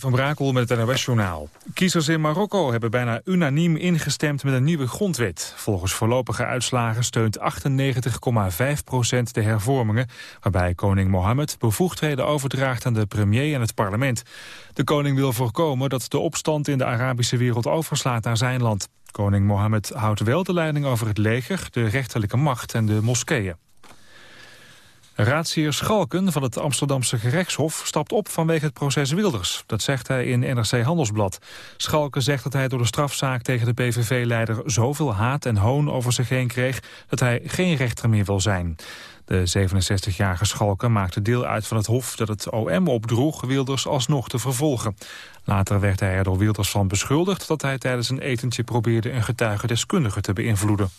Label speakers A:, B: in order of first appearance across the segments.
A: Van Brakel met het NOS-journaal. Kiezers in Marokko hebben bijna unaniem ingestemd met een nieuwe grondwet. Volgens voorlopige uitslagen steunt 98,5 procent de hervormingen... waarbij koning Mohammed bevoegdheden overdraagt aan de premier en het parlement. De koning wil voorkomen dat de opstand in de Arabische wereld overslaat naar zijn land. Koning Mohammed houdt wel de leiding over het leger, de rechterlijke macht en de moskeeën. Raadsheer Schalken van het Amsterdamse gerechtshof stapt op vanwege het proces Wilders. Dat zegt hij in NRC Handelsblad. Schalken zegt dat hij door de strafzaak tegen de PVV-leider zoveel haat en hoon over zich heen kreeg dat hij geen rechter meer wil zijn. De 67-jarige Schalken maakte deel uit van het hof dat het OM opdroeg Wilders alsnog te vervolgen. Later werd hij er door Wilders van beschuldigd dat hij tijdens een etentje probeerde een getuige deskundige te beïnvloeden.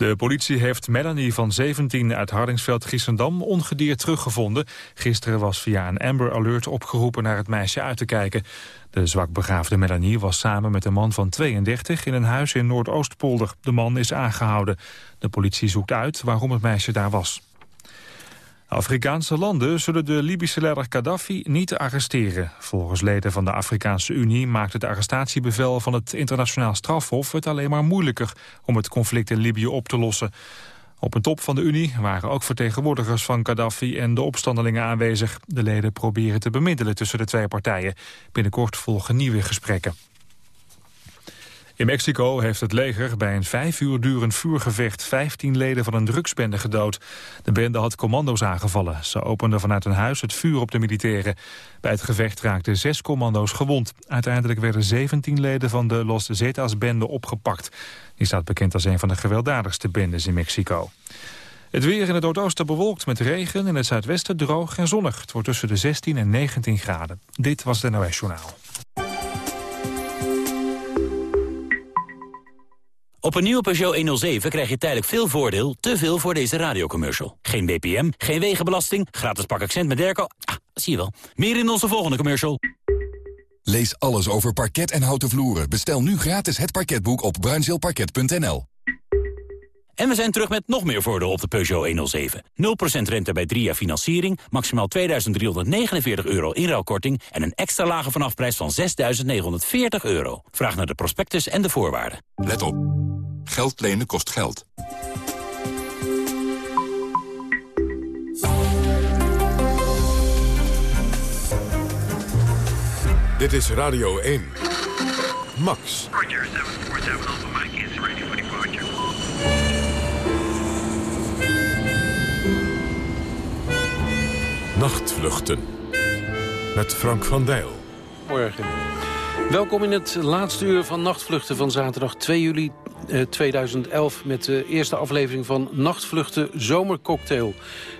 A: De politie heeft Melanie van 17 uit Hardingsveld-Giessendam ongedierd teruggevonden. Gisteren was via een Amber Alert opgeroepen naar het meisje uit te kijken. De zwakbegaafde Melanie was samen met een man van 32 in een huis in Noordoostpolder. De man is aangehouden. De politie zoekt uit waarom het meisje daar was. Afrikaanse landen zullen de Libische leider Gaddafi niet arresteren. Volgens leden van de Afrikaanse Unie maakt het arrestatiebevel van het internationaal strafhof het alleen maar moeilijker om het conflict in Libië op te lossen. Op een top van de Unie waren ook vertegenwoordigers van Gaddafi en de opstandelingen aanwezig. De leden proberen te bemiddelen tussen de twee partijen. Binnenkort volgen nieuwe gesprekken. In Mexico heeft het leger bij een vijf uur durend vuurgevecht 15 leden van een drugsbende gedood. De bende had commando's aangevallen. Ze openden vanuit een huis het vuur op de militairen. Bij het gevecht raakten zes commando's gewond. Uiteindelijk werden 17 leden van de Los Zetas-bende opgepakt. Die staat bekend als een van de gewelddadigste bendes in Mexico. Het weer in het noordoosten bewolkt met regen, in het zuidwesten droog en zonnig. Het wordt tussen de 16 en 19 graden. Dit was het NOS Journaal.
B: Op een nieuwe Peugeot 107 krijg je tijdelijk veel voordeel, te veel voor deze radiocommercial. Geen BPM, geen wegenbelasting, gratis pak accent met Derco. Ah, zie je wel. Meer in onze volgende commercial.
C: Lees alles over parket en houten vloeren. Bestel nu gratis het parketboek op bruinzeelparket.nl.
B: En we zijn terug met nog meer voordeel op de Peugeot 107. 0% rente bij 3 jaar financiering, maximaal 2.349 euro inruilkorting... en een extra lage vanafprijs van 6.940 euro. Vraag naar de prospectus en de voorwaarden.
C: Let op. Geld lenen kost geld.
D: Dit is Radio 1. Max.
E: Roger, 747 Alpha Mike is ready for departure.
D: Nachtvluchten. Met Frank van Dijl.
F: Morgen. Welkom in het laatste uur van Nachtvluchten van zaterdag 2 juli 2011... met de eerste aflevering van Nachtvluchten Zomercocktail.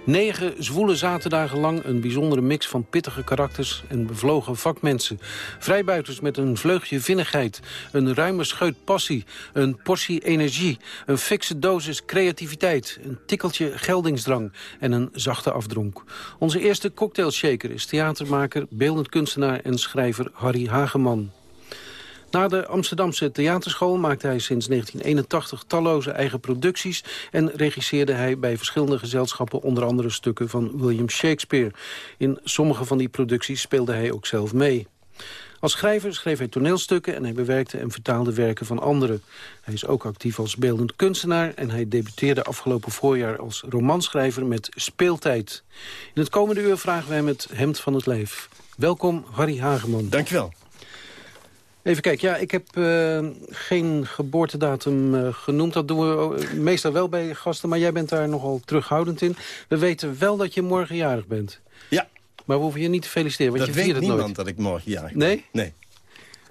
F: Negen zwoele zaterdagen lang een bijzondere mix van pittige karakters... en bevlogen vakmensen. Vrijbuiters met een vleugje vinnigheid, een ruime scheut passie... een portie energie, een fikse dosis creativiteit... een tikkeltje geldingsdrang en een zachte afdronk. Onze eerste cocktailshaker is theatermaker, beeldend kunstenaar... en schrijver Harry Hageman. Na de Amsterdamse theaterschool maakte hij sinds 1981 talloze eigen producties... en regisseerde hij bij verschillende gezelschappen onder andere stukken van William Shakespeare. In sommige van die producties speelde hij ook zelf mee. Als schrijver schreef hij toneelstukken en hij bewerkte en vertaalde werken van anderen. Hij is ook actief als beeldend kunstenaar en hij debuteerde afgelopen voorjaar als romanschrijver met Speeltijd. In het komende uur vragen wij hem het hemd van het lijf. Welkom Harry Hageman.
G: Dankjewel.
F: Even kijken, ja, ik heb uh, geen geboortedatum uh, genoemd. Dat doen we meestal wel bij gasten, maar jij bent daar nogal terughoudend in. We weten wel dat je morgen jarig bent.
G: Ja.
F: Maar we hoeven je niet te feliciteren, want
G: dat
F: je viert
G: weet
F: het
G: niemand
F: nooit.
G: dat ik morgen jarig ben.
F: Nee?
G: Nee.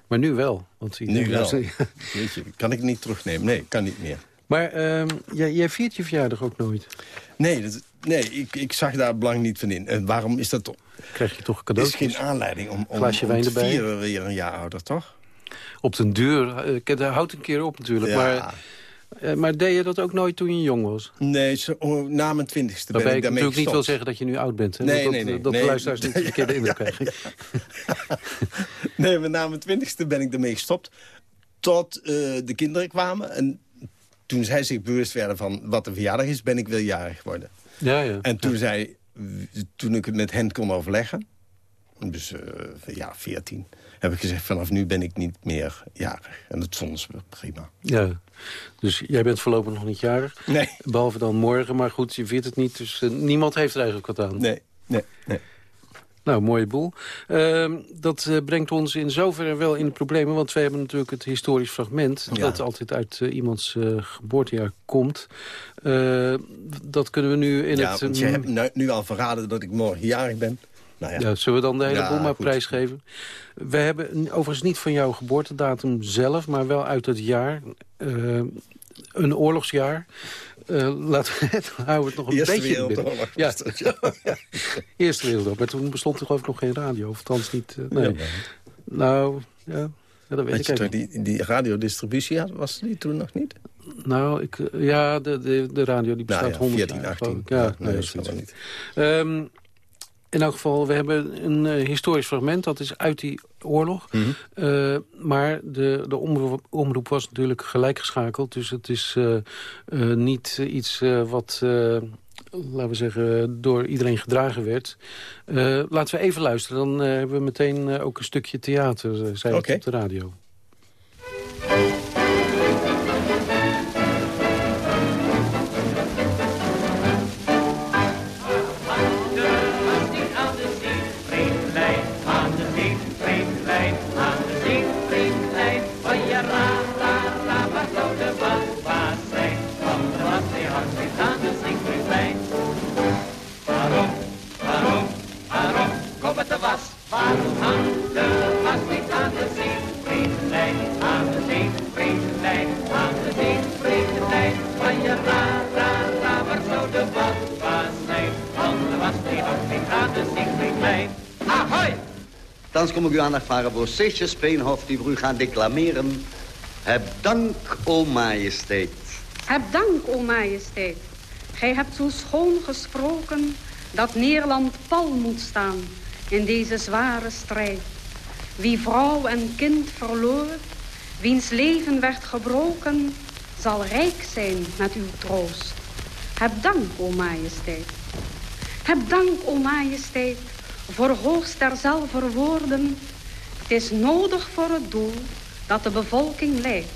F: Maar nu wel. Want
G: Nu wel. Weet je, kan ik niet terugnemen. Nee, kan niet meer.
F: Maar uh, jij, jij viert je verjaardag ook nooit?
G: Nee, dat, nee ik, ik zag daar belang niet van in. En waarom is dat toch?
F: Krijg je toch
G: Er
F: cadeau?
G: is geen aanleiding om, om,
F: Glaasje
G: om
F: wijn
G: te
F: erbij.
G: vieren weer een jaar ouder, toch?
F: Op den duur. Uh, dat houdt een keer op natuurlijk.
G: Ja.
F: Maar, uh, maar deed je dat ook nooit toen je jong was?
G: Nee, oh, na mijn twintigste ben ik
F: ik
G: daarmee
F: natuurlijk niet wil zeggen dat je nu oud bent. Hè?
G: Nee,
F: dat,
G: nee, nee,
F: Dat
G: nee.
F: luisteraars niet de verkeerde indruk krijgen.
G: Nee, maar na mijn twintigste ben ik ermee gestopt. Tot eh, de kinderen kwamen. En toen zij zich bewust werden van wat een verjaardag is... ben ik wiljarig geworden.
F: Ja, ja.
G: En toen, zei, toen ik het met hen kon overleggen... Dus uh, ja, 14 heb ik gezegd, vanaf nu ben ik niet meer jarig. En dat vonden ze prima.
F: Ja, dus jij bent voorlopig nog niet jarig.
G: Nee.
F: Behalve dan morgen, maar goed, je viert het niet. Dus uh, niemand heeft er eigenlijk wat aan.
G: Nee, nee, nee.
F: Nou, mooie boel. Uh, dat uh, brengt ons in zoverre wel in de problemen... want we hebben natuurlijk het historisch fragment...
G: Ja.
F: dat altijd uit uh, iemands geboortejaar komt. dat kunnen we nu in
G: ja,
F: het...
G: want je hebt nu, nu, al verraden dat ik morgen jarig ben. Nou ja.
F: ja. zullen we dan de hele
G: Ja,
F: boel maar prijsgeven? We hebben overigens niet van jouw geboortedatum zelf... maar wel uit het jaar, eh, een oorlogsjaar... Eh, laten we het, houden we het nog een
G: Eerste
F: beetje.
G: Wereldoorlog
F: Ja.
G: ja.
F: Eerste Wereldoorlog. Maar toen bestond er geloof ik nog geen radio. Of althans niet... eh, nee. Nou, ja, dat weet ik
G: toch, die, die radiodistributie was die toen nog niet?
F: Nou, ik, ja, de, de, de radio die bestaat
G: Nou ja,
F: 100
G: 14,
F: jaar.
G: 18.
F: geloof ik. Ja,
G: nee, dat wel niet.
F: Ehm, in elk geval, we hebben een eh, historisch fragment. Dat is uit die oorlog.
G: Mhm.
F: Eh, maar de, de omroep, omroep was natuurlijk gelijk geschakeld. Dus het is eh, niet iets wat, laten we zeggen, door iedereen gedragen werd. Laten we even luisteren. Dan hebben we meteen ook een stukje theater, zei
G: Oké.
F: op de radio.
H: Thans kom ik uw aandacht vragen voor Seetje Speenhof... die voor u gaan declameren. Heb dank, o majesteit.
I: Heb dank, o majesteit. Gij hebt zo schoon gesproken dat Nederland pal moet staan in deze zware strijd. Wie vrouw en kind verloor, wiens leven werd gebroken, zal rijk zijn met uw troost. Heb dank, o majesteit. Heb dank, o majesteit, voor hoogst derzelfde woorden. Het is nodig voor het doel dat de bevolking leidt.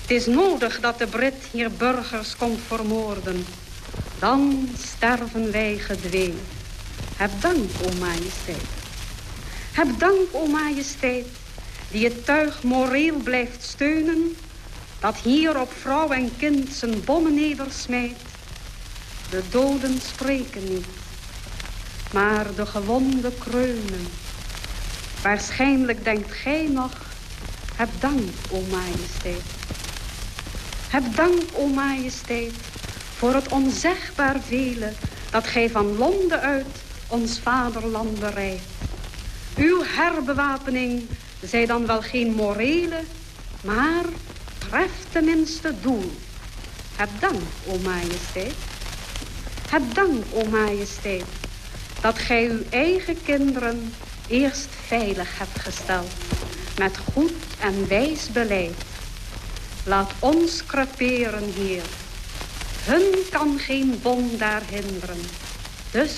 I: Het is nodig dat de Brit hier burgers komt vermoorden. Dan sterven wij gedwee. Heb dank, o majesteit. Heb dank, o majesteit, die het tuig moreel blijft steunen... dat hier op vrouw en kind zijn bommen nedersmijt. De doden spreken niet, maar de gewonden kreunen. Waarschijnlijk denkt gij nog, heb dank, o majesteit. Heb dank, o majesteit, voor het onzegbaar vele dat gij van Londen uit ons vaderland bereidt. Uw herbewapening zij dan wel geen morele, maar treft tenminste doel. Heb dank, o majesteit. Heb dank, o majesteit, dat gij uw eigen kinderen eerst veilig hebt gesteld. Met goed en wijs beleid. Laat ons creperen, Heer. Hun kan geen bom daar hinderen. Dus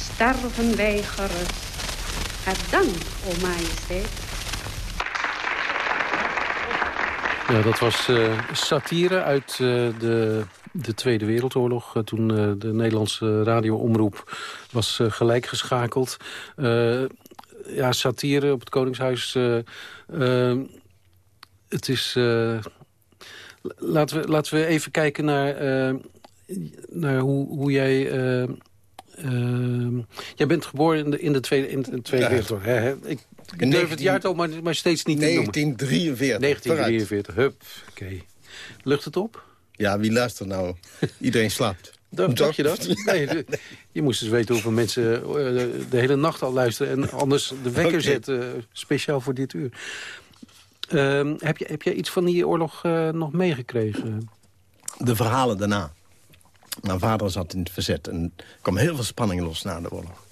I: sterven wij gerust. Heb dank, o majesteit.
F: Ja, dat was eh, satire uit eh, de, de Tweede Wereldoorlog. eh, toen eh, de Nederlandse radioomroep was eh, gelijk geschakeld. Eh, ja, satire op het Koningshuis. het is... laten, we, laten we even kijken naar, naar hoe, hoe jij... jij bent geboren in de, in de Tweede, in de tweede
G: Ja.
F: Wereldoorlog. hè, hè? Ik, ik
G: In
F: durf het
G: 19
F: jaartal maar, maar steeds niet te noemen.
G: 1943.
F: 1943, hup. Oké. Lucht het op?
G: Ja, wie luistert nou? Iedereen slaapt.
F: Dacht, dacht je dat? Nee, je moest eens weten hoeveel mensen eh, de hele nacht al luisteren... en anders de wekker zetten, eh, speciaal voor dit uur. Ehm, heb, je, heb jij iets van die oorlog eh, nog meegekregen?
G: De verhalen daarna. Mijn vader zat in het verzet en er kwam heel veel spanning los na de oorlog.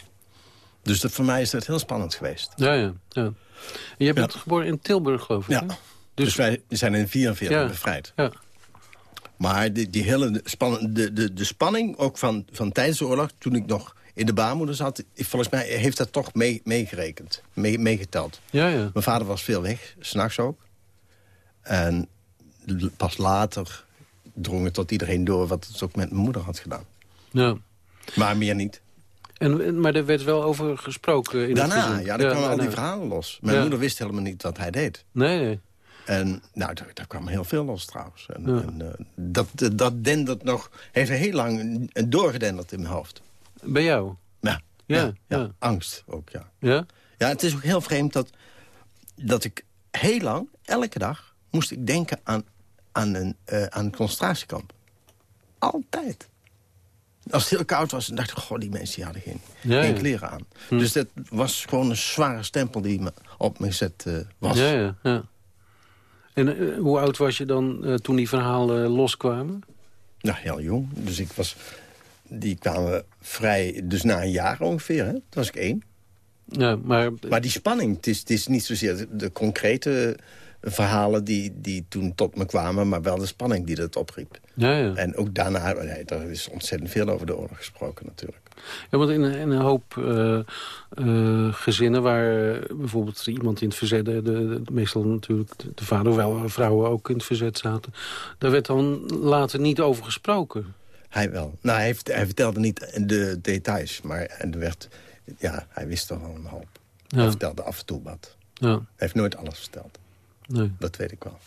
G: Dus dat, voor mij is dat heel spannend geweest.
F: Ja, ja. ja. En jij bent geboren in Tilburg, geloof ik,
G: Ja.
F: hè?
G: Dus, wij zijn in 1944
F: Ja.
G: bevrijd.
F: Ja.
G: Maar die, die hele spanning, de, de, de spanning, ook van, van tijdens de oorlog... toen ik nog in de baarmoeder zat... volgens mij heeft dat toch mee- meegerekend, mee, meegeteld.
F: Ja, ja.
G: Mijn vader was veel weg, s'nachts ook. En pas later drong het tot iedereen door... wat het ook met mijn moeder had gedaan.
F: ja.
G: Maar meer niet.
F: En, maar er werd wel over gesproken in het
G: Daarna,
F: gezin.
G: ja, daar kwamen al die verhalen los. Mijn
F: Ja.
G: moeder wist helemaal niet wat hij deed.
F: Nee, nee.
G: En nou, daar, daar kwam heel veel los trouwens. En,
F: Ja.
G: en, eh, dat, dat dendert nog, heeft heel lang doorgedenderd in mijn hoofd.
F: Bij jou?
G: Ja,
F: Ja,
G: ja, ja.
F: ja.
G: angst ook, ja.
F: Ja?
G: Ja, het is ook heel vreemd dat, dat ik heel lang, elke dag, moest ik denken aan, aan, een, eh, aan een concentratiekamp. Altijd. Als het heel koud was, dan dacht ik, goh, die mensen die hadden geen,
F: Ja,
G: geen kleren aan. Dus dat was gewoon een zware stempel die me op me gezet eh, was.
F: Ja, ja, ja. En eh, hoe oud was je dan eh, toen die verhalen loskwamen?
G: Nou, heel jong. Dus ik was... Die kwamen vrij... Dus na een jaar ongeveer, hè? Toen was ik één.
F: Ja, maar...
G: Maar die spanning, het is, het is niet zozeer de, de concrete verhalen die, die toen tot me kwamen... maar wel de spanning die dat opriep.
F: Ja, ja.
G: En ook daarna, nee, er is ontzettend veel over de oorlog gesproken natuurlijk.
F: Ja, want in, een- in een hoop eh, eh, gezinnen waar eh, bijvoorbeeld iemand in het verzet... De, de- meestal natuurlijk de, de vader, wel vrouwen ook in het verzet zaten... daar werd dan later niet over gesproken.
G: Hij wel. Nou, hij, heeft- hij vertelde niet de details, maar er werd, ja, hij wist toch wel een hoop. Hij vertelde af en toe wat.
F: ja,
G: Hij heeft nooit alles verteld.
F: nee.
G: Dat weet ik wel.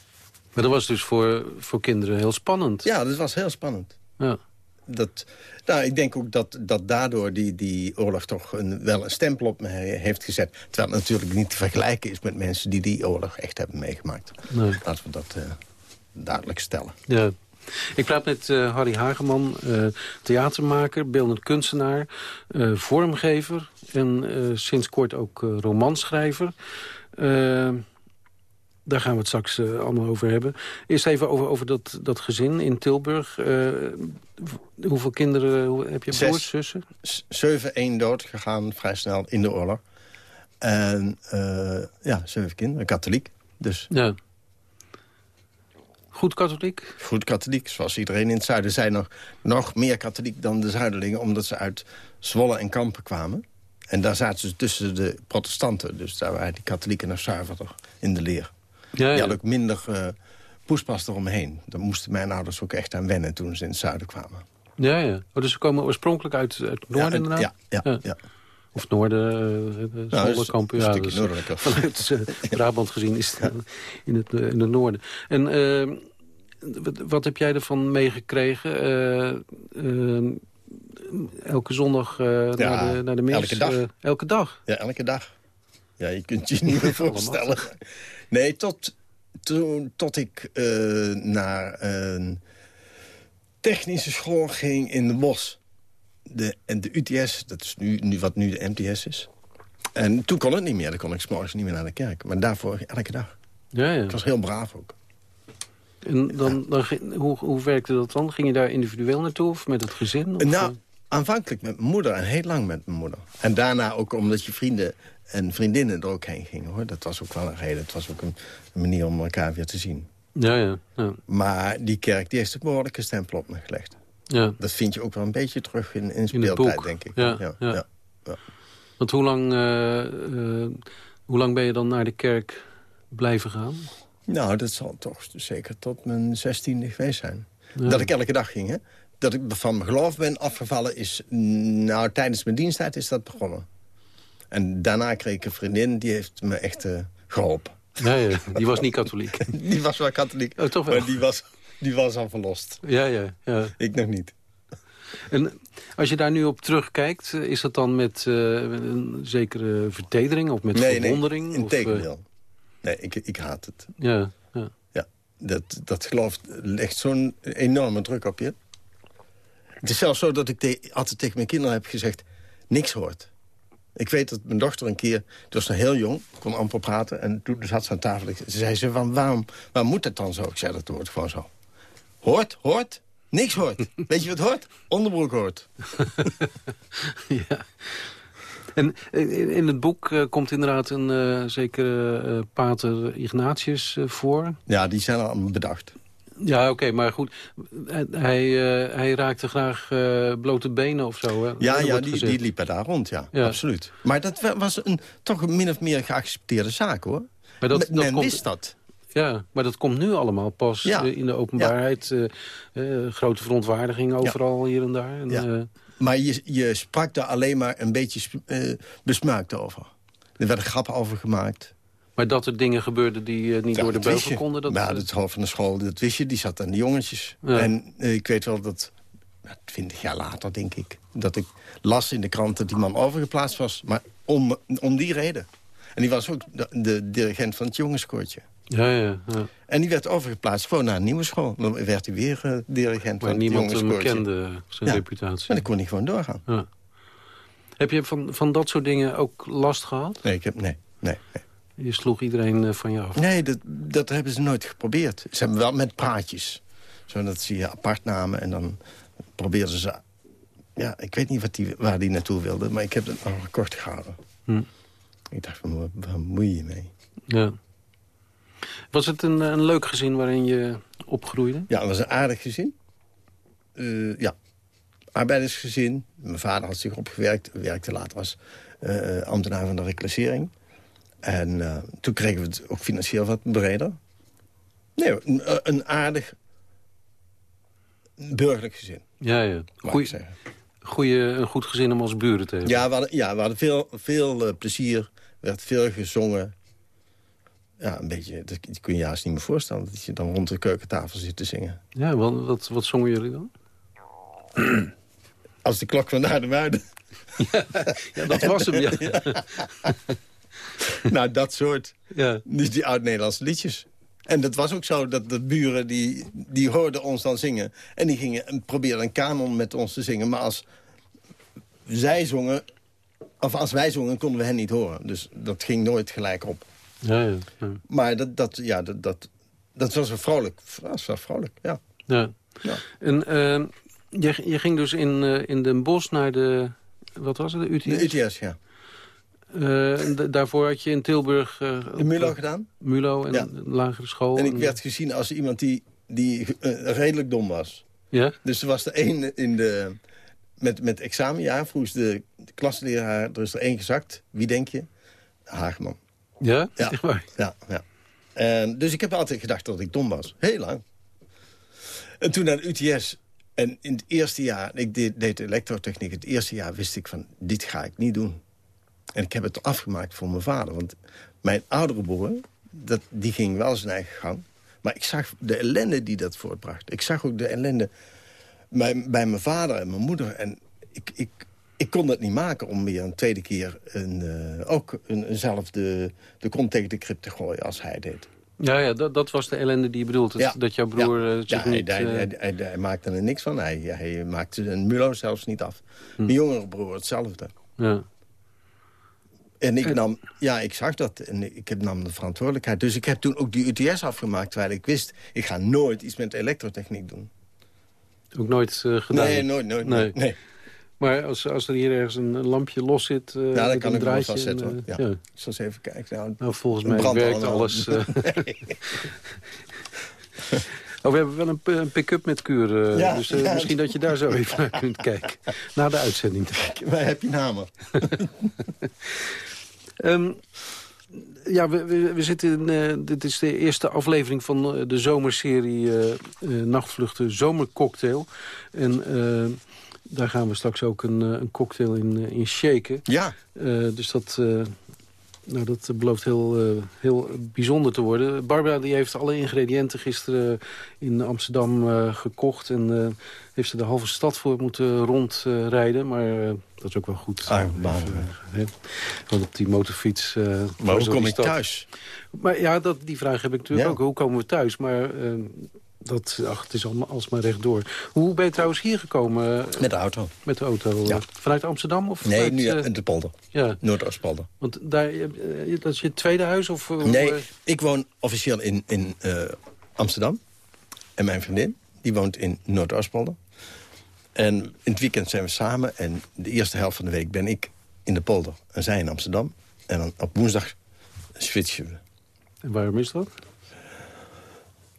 F: Maar dat was dus voor, voor kinderen heel spannend.
G: Ja, dat was heel spannend.
F: Ja.
G: Dat, nou, ik denk ook dat, dat daardoor die, die oorlog toch een, wel een stempel op me he- heeft gezet. Terwijl het natuurlijk niet te vergelijken is met mensen die die oorlog echt hebben meegemaakt.
F: Nee.
G: Laten we dat eh, duidelijk stellen.
F: Ja. Ik praat met eh, Harry Hageman, eh, theatermaker, beeldend kunstenaar, vormgever en sinds kort ook romanschrijver. Daar gaan we het straks eh, allemaal over hebben. Eerst even over, over dat, dat gezin in Tilburg. Eh, hoeveel kinderen hoe- heb je?
G: Zes.
F: Broers, zussen?
G: Zeven, één dood gegaan vrij snel in de oorlog. En eh, ja, zeven kinderen, katholiek. Dus
F: Ja. Goed katholiek?
G: goed katholiek, zoals iedereen in het zuiden. Zijn nog, nog meer katholiek dan de zuiderlingen... omdat ze uit Zwolle en Kampen kwamen. En daar zaten ze tussen de protestanten. Dus daar waren die katholieken nog zuiverder in de leer.
F: Ja,
G: Die
F: ja.
G: ook minder eh, poespas eromheen. Daar moesten mijn ouders ook echt aan wennen toen ze in het zuiden kwamen.
F: ja, ja. Oh, dus ze komen oorspronkelijk uit, uit het noorden
G: ja,
F: inderdaad?
G: ja, ja,
F: Ja.
G: ja.
F: Of noorden, uh,
G: Nou,
F: Zwolle,
G: is
F: Kampen.
G: een
F: Ja,
G: stukje
F: dus,
G: noordelijker.
F: Vanuit eh, Brabant gezien is het in, het, eh, in het noorden. En eh, wat, heb jij ervan meegekregen? Eh, eh, elke zondag eh, naar, de, naar de mis?
G: elke dag.
F: eh, elke dag?
G: Ja, elke dag. Ja, je kunt je niet meer voorstellen. Nee, tot, toen, tot ik eh, naar een technische school ging in de bos. De, en de UTS, dat is nu, nu wat nu de MTS is. En toen kon het niet meer. Dan kon ik 's morgens niet meer naar de kerk. Maar daarvoor elke dag.
F: Ja, ja.
G: Ik was heel braaf ook.
F: En dan, dan, hoe, hoe werkte dat dan? Ging je daar individueel naartoe of met het gezin? Of,
G: Nou,
F: eh?
G: Aanvankelijk met mijn moeder en heel lang met mijn moeder. En daarna ook omdat je vrienden en vriendinnen er ook heen gingen. hoor. Dat was ook wel een reden. Het was ook een, een manier om elkaar weer te zien.
F: ja, ja, ja,
G: Maar die kerk die heeft een behoorlijke stempel op me gelegd.
F: ja.
G: Dat vind je ook wel een beetje terug in, in speeltijd,
F: boek.
G: denk ik.
F: Ja, ja. Want hoe lang, eh, eh, hoe lang ben je dan naar de kerk blijven gaan?
G: Nou, dat zal toch zeker tot mijn zestiende geweest zijn.
F: Ja.
G: Dat ik elke dag ging, hè. Dat ik van mijn geloof ben afgevallen is... Nou, tijdens mijn diensttijd is dat begonnen. En daarna kreeg ik een vriendin, die heeft me echt eh, geholpen.
F: Ja, ja, die was niet katholiek.
G: Die was wel katholiek,
F: Oh, toch wel?
G: maar die was, die was al verlost.
F: Ja, ja, ja.
G: Ik nog niet.
F: En als je daar nu op terugkijkt, eh, is dat dan met eh, een zekere vertedering of met
G: nee,
F: verwondering?
G: nee, in
F: eh,
G: tegendeel. Nee, ik, ik haat het.
F: ja, ja.
G: Ja, dat, dat geloof legt zo'n enorme druk op je. Het is zelfs zo dat ik altijd tegen mijn kinderen heb gezegd... niks hoort. Ik weet dat mijn dochter een keer... Die was nog heel jong, kon amper praten. En toen zat ze aan tafel. Ze zei ze van, waarom, waarom moet dat dan zo? Ik zei, dat hoort gewoon zo. Hoort, hoort, niks hoort. weet je wat hoort? Onderbroek hoort.
F: ja. En in in het boek eh, komt inderdaad een eh, zekere eh, pater Ignatius eh, voor.
G: Ja, die zijn allemaal bedacht.
F: Ja, oké, maar goed. Hij, uh, hij raakte graag uh, blote benen of zo, hè?
G: Ja, ja die, die liepen daar rond, ja. ja. Absoluut. Maar dat was een, toch een min of meer geaccepteerde zaak, hoor. Maar dat, Men dat komt, wist dat.
F: Ja, maar dat komt nu allemaal pas ja. in de openbaarheid. Ja. Uh, grote verontwaardiging overal hier en daar. En,
G: ja. Maar je, je sprak daar alleen maar een beetje besmuikt over. Er werden grappen over gemaakt.
F: Maar dat er dingen gebeurden die uh, niet door de beugel konden?
G: Dat... Ja, het hoofd van de school, dat wist je. Die zat aan de jongetjes. En uh, ik weet wel dat, twintig jaar later denk ik... dat ik las in de krant dat die man overgeplaatst was. Maar om, om die reden. En die was ook de, de dirigent van het jongenskoortje.
F: Ja, ja, ja.
G: En die werd overgeplaatst gewoon naar een nieuwe school. Dan werd hij weer uh, dirigent
F: maar
G: van
F: niemand hem kende zijn ja. reputatie.
G: Maar dan kon hij gewoon doorgaan. Ja.
F: Heb je van, van dat soort dingen ook last gehad?
G: Nee, ik heb, nee, nee, nee.
F: Je sloeg iedereen eh, van je af?
G: Nee, dat, dat hebben ze nooit geprobeerd. Ze hebben wel met praatjes. Zodat ze je apart namen en dan probeerden ze... Ja, ik weet niet wat die, waar die naartoe wilde, maar ik heb het nog kort gehouden. Hm. Ik dacht, van, waar moet je mee?
F: Ja. Was het een, een leuk gezin waarin je opgroeide?
G: Ja, het was een aardig gezin. Uh, ja, arbeidersgezin. Mijn vader had zich opgewerkt, werkte later als uh, ambtenaar van de reclassering. En uh, toen kregen we het ook financieel wat breder. Nee, een, een aardig burgerlijk gezin.
F: Ja, ja. Goeie, goeie, een goed gezin om als buren te hebben.
G: Ja, we hadden, ja, we hadden veel, veel uh, plezier. Er werd veel gezongen. Ja, een beetje, dat kun je je juist niet meer voorstellen... dat je dan rond de keukentafel zit te zingen.
F: Ja, wat, wat, wat zongen jullie dan?
G: Als de klok van naar de muiden.
F: Ja, ja, dat was hem, ja.
G: nou, dat soort. Ja. Dus die oud-Nederlandse liedjes. En dat was ook zo dat de buren die, die hoorden ons dan zingen. En die gingen en probeerden een kanon met ons te zingen. Maar als zij zongen, of als wij zongen, konden we hen niet horen. Dus dat ging nooit gelijk op.
F: Ja, ja, ja.
G: Maar dat, dat, ja, dat, dat, dat was wel vrolijk. Dat was wel vrolijk, ja.
F: ja. ja. En uh, je, je ging dus in, uh, in Den Bosch naar de... Wat was het, de UTS?
G: De UTS, ja.
F: Uh, daarvoor had je in Tilburg... Uh,
G: in Mulo gedaan.
F: Mulo en ja. lagere school.
G: En ik werd gezien als iemand die, die uh, redelijk dom was.
F: Ja?
G: Dus er was er één in de... Met, met examenjaar vroeg de, de klasleraar... Er is er één gezakt. Wie denk je? Hageman.
F: Ja?
G: Ja. ja, ja. En, dus ik heb altijd gedacht dat ik dom was. Heel lang. En toen naar de UTS... En in het eerste jaar, ik deed, deed elektrotechniek. Het eerste jaar wist ik van, dit ga ik niet doen. En ik heb het afgemaakt voor mijn vader. Want mijn oudere broer, dat, die ging wel zijn eigen gang. Maar ik zag de ellende die dat voortbracht. Ik zag ook de ellende bij, bij mijn vader en mijn moeder. En ik, ik, ik kon dat niet maken om weer een tweede keer een, uh, ook een, eenzelfde de kont tegen de krip te gooien als hij deed.
F: Ja, ja dat, dat was de ellende die je bedoelt. Dat, dat jouw broer ja. Uh,
G: ja,
F: niet...
G: Hij, hij, hij, hij, maakte er niks van. Hij, hij maakte een mulo zelfs niet af. Hm. Mijn jongere broer hetzelfde.
F: Ja.
G: En ik nam, ja, ik zag dat en ik nam de verantwoordelijkheid. Dus ik heb toen ook die UTS afgemaakt, terwijl ik wist... ik ga nooit iets met elektrotechniek doen.
F: Ook nooit uh, gedaan?
G: Nee, nooit, nooit, nee. nee.
F: Maar als, als er hier ergens een, lampje los zit... Uh,
G: ja, dan kan
F: ik
G: wel vastzetten. Uh, ja. ja. Zal eens even kijken. Nou,
F: nou volgens mij werkt alles... Uh... Oh, we hebben wel een, een pick-up met kuur. Ja, dus ja. misschien dat je daar zo even naar kunt kijken. Na de uitzending.
G: Waar heb je namen?
F: Um, ja, we, we, we, zitten in, uh, dit is de eerste aflevering van de zomerserie uh, Nachtvluchten Zomercocktail. En daar gaan we straks ook een, een cocktail in, in shaken.
G: Ja.
F: dus dat, nou, dat belooft heel, heel bijzonder te worden. Barbara die heeft alle ingrediënten gisteren in Amsterdam gekocht. En heeft ze de halve stad voor moeten rondrijden. maar dat is ook wel goed.
G: Ah,
F: Want op die motorfiets...
G: Maar hoe kom ik thuis?
F: Maar ja, dat, die vraag heb ik natuurlijk ook. Hoe komen we thuis? Maar dat, ach, het is allemaal alsmaar rechtdoor. Hoe ben je trouwens hier gekomen?
G: Met de auto.
F: Met de auto. Ja. Vanuit Amsterdam? Of
G: nee,
F: vanuit,
G: nu in de polder.
F: Ja.
G: Noordoostpolder.
F: Want daar, dat is je tweede huis? Of,
G: nee, ik woon officieel in, in Amsterdam. En mijn vriendin, die woont in Noordoostpolder. En in het weekend zijn we samen. En de eerste helft van de week ben ik in de polder. En zij in Amsterdam. En dan op woensdag switchen we.
F: En waarom is dat?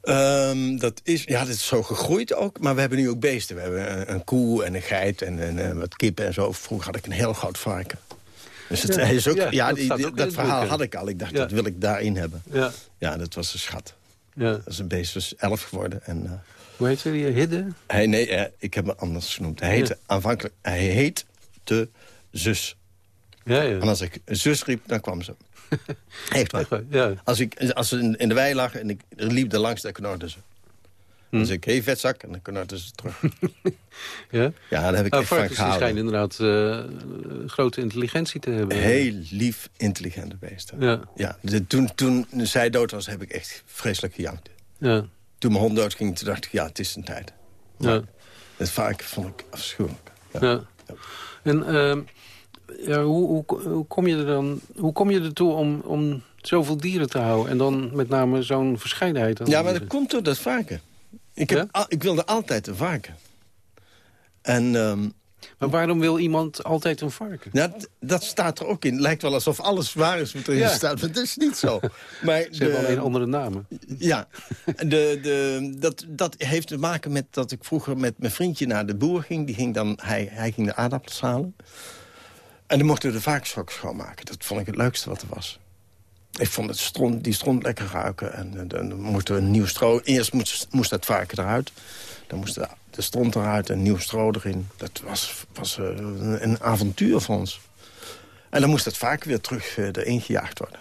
G: Ehm, dat, is, ja, dat is zo gegroeid ook. Maar we hebben nu ook beesten. We hebben een, een koe en een geit en, en, eh, wat kippen en zo. Vroeger had ik een heel groot varken. Dus het
F: Ja,
G: is ook,
F: ja,
G: ja,
F: dat
G: die-
F: ook
G: dat verhaal had ik al. Ik dacht,
F: Ja.
G: dat wil ik daarin hebben.
F: Ja.
G: Ja, dat was een schat.
F: Ja.
G: Dat is een beest, was elf geworden. En, eh,
F: Hoe heet hij? Hidde?
G: hij, nee, eh, ik heb hem anders genoemd. Hij heette aanvankelijk, hij heet de zus.
F: Ja, ja.
G: En als ik zus riep, dan kwam ze. Echt waar.
F: Ja.
G: Als, ik, als ze in, in de wei lag en ik liep er langs, dan knorde ze.
F: Hm.
G: Dan zei ik, hey vetzak, en dan knorde ze terug.
F: Ja?
G: Ja, daar heb ik
F: Nou,
G: echt van
F: varkens die schijnen
G: gehouden.
F: inderdaad eh, grote intelligentie te hebben.
G: Heel lief, intelligente beesten.
F: Ja.
G: Ja, de- toen, toen zij dood was, heb ik echt vreselijk gejankt.
F: Ja.
G: Toen mijn hond dood ging, toen dacht ik, ja, het is een tijd.
F: Ja.
G: Het varken vond ik afschuwelijk.
F: Ja. En ehm, ja, hoe, hoe, hoe kom je er dan hoe kom je ertoe om, om zoveel dieren te houden? En dan met name zo'n verscheidenheid
G: Ja, maar dat komt door dat varken. Ik, heb, al- ik wilde altijd een varken. En ehm,
F: Maar waarom wil iemand altijd een varken?
G: d- dat staat er ook in. Het lijkt wel alsof alles waar is wat erin
F: Ja.
G: staat, maar dat is niet zo. Maar
F: Ze hebben alleen andere namen.
G: Ja, de, de, dat, dat heeft te maken met dat ik vroeger met mijn vriendje naar de boer ging. Die ging dan, hij, hij ging de aardappels halen. En dan mochten we de ook schoonmaken. Dat vond ik het leukste wat er was. Ik vond het stront, die stront lekker ruiken. En dan mochten we een nieuw stro... Eerst moest, moest dat varken eruit. Dan moest de, de stront eruit en nieuw stro erin. Dat was, was eh, een, een avontuur voor ons. En dan moest dat varken weer terug eh, erin gejaagd worden.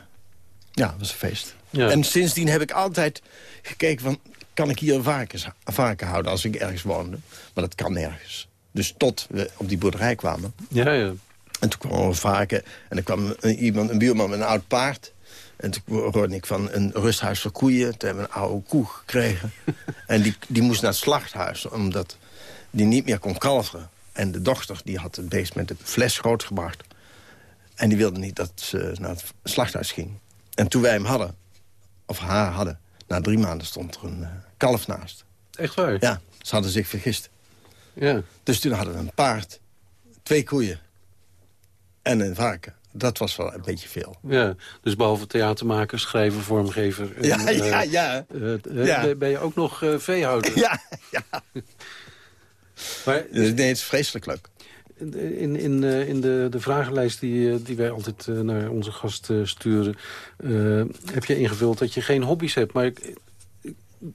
G: Ja, dat was een feest.
F: Ja.
G: En sindsdien heb ik altijd gekeken van... kan ik hier een varkens, varken houden als ik ergens woonde? Maar dat kan nergens. Dus tot we op die boerderij kwamen.
F: Ja, ja.
G: En toen kwam er een varken. En er kwam een, iemand, een buurman met een oud paard. En toen hoorde ik van een rusthuis voor koeien. Toen hebben we een oude koe gekregen. en die, die moest naar het slachthuis, omdat die niet meer kon kalveren. En de dochter die had het beest met de fles grootgebracht. En die wilde niet dat ze naar het slachthuis ging. En toen wij hem hadden, of haar hadden... na drie maanden stond er een eh, kalf naast.
F: Echt waar?
G: Ja, ze hadden zich vergist.
F: Ja.
G: Dus toen hadden we een paard, twee koeien en een varken. Dat was wel een beetje veel.
F: Ja, dus behalve theatermaker, schrijver, vormgever... en,
G: Ja,
F: eh,
G: ja, ja.
F: eh, eh,
G: Ja.
F: ben- Ben je ook nog eh, veehouder?
G: Ja, ja.
F: Maar
G: Nee, het is vreselijk leuk.
F: in, in, in de, de vragenlijst die, die wij altijd naar onze gast sturen... heb je ingevuld dat je geen hobby's hebt. Maar ik-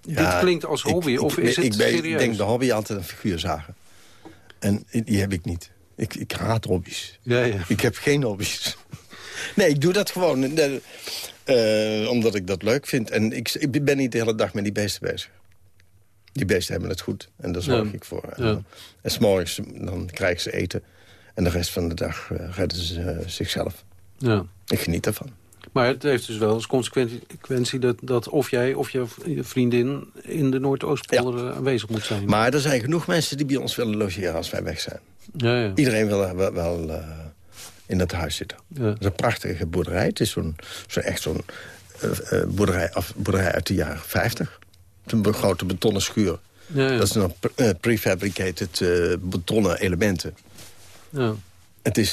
G: Ja,
F: dit klinkt als hobby,
G: ik,
F: of is
G: ik,
F: het
G: ben-
F: serieus?
G: Ik denk de hobby altijd een figuur zagen. En die heb ik niet. Ik, ik haat hobby's.
F: Ja, ja.
G: Ik heb geen hobby's. Nee, ik doe dat gewoon. eh, omdat ik dat leuk vind. En ik, ik ben niet de hele dag met die beesten bezig. Die beesten hebben het goed. En daar zorg
F: Ja.
G: ik voor.
F: Ja.
G: En, en s'morgens dan krijgen ze eten. En de rest van de dag eh, redden ze eh, zichzelf.
F: Ja.
G: Ik geniet ervan.
F: Maar het heeft dus wel als consequentie dat, dat of jij of je vriendin... in de Noordoostpolder aanwezig moet zijn.
G: Maar er zijn genoeg mensen die bij ons willen logeren als wij weg zijn.
F: Ja, ja.
G: Iedereen wil wel, wel eh, in dat huis zitten.
F: Ja.
G: Het is een prachtige boerderij. Het is zo'n, zo echt zo'n eh, eh, boerderij, af, boerderij uit de jaren 50. Het is een grote betonnen schuur.
F: Ja, ja.
G: Dat zijn dan pre- prefabricated betonnen elementen.
F: Ja.
G: Het is,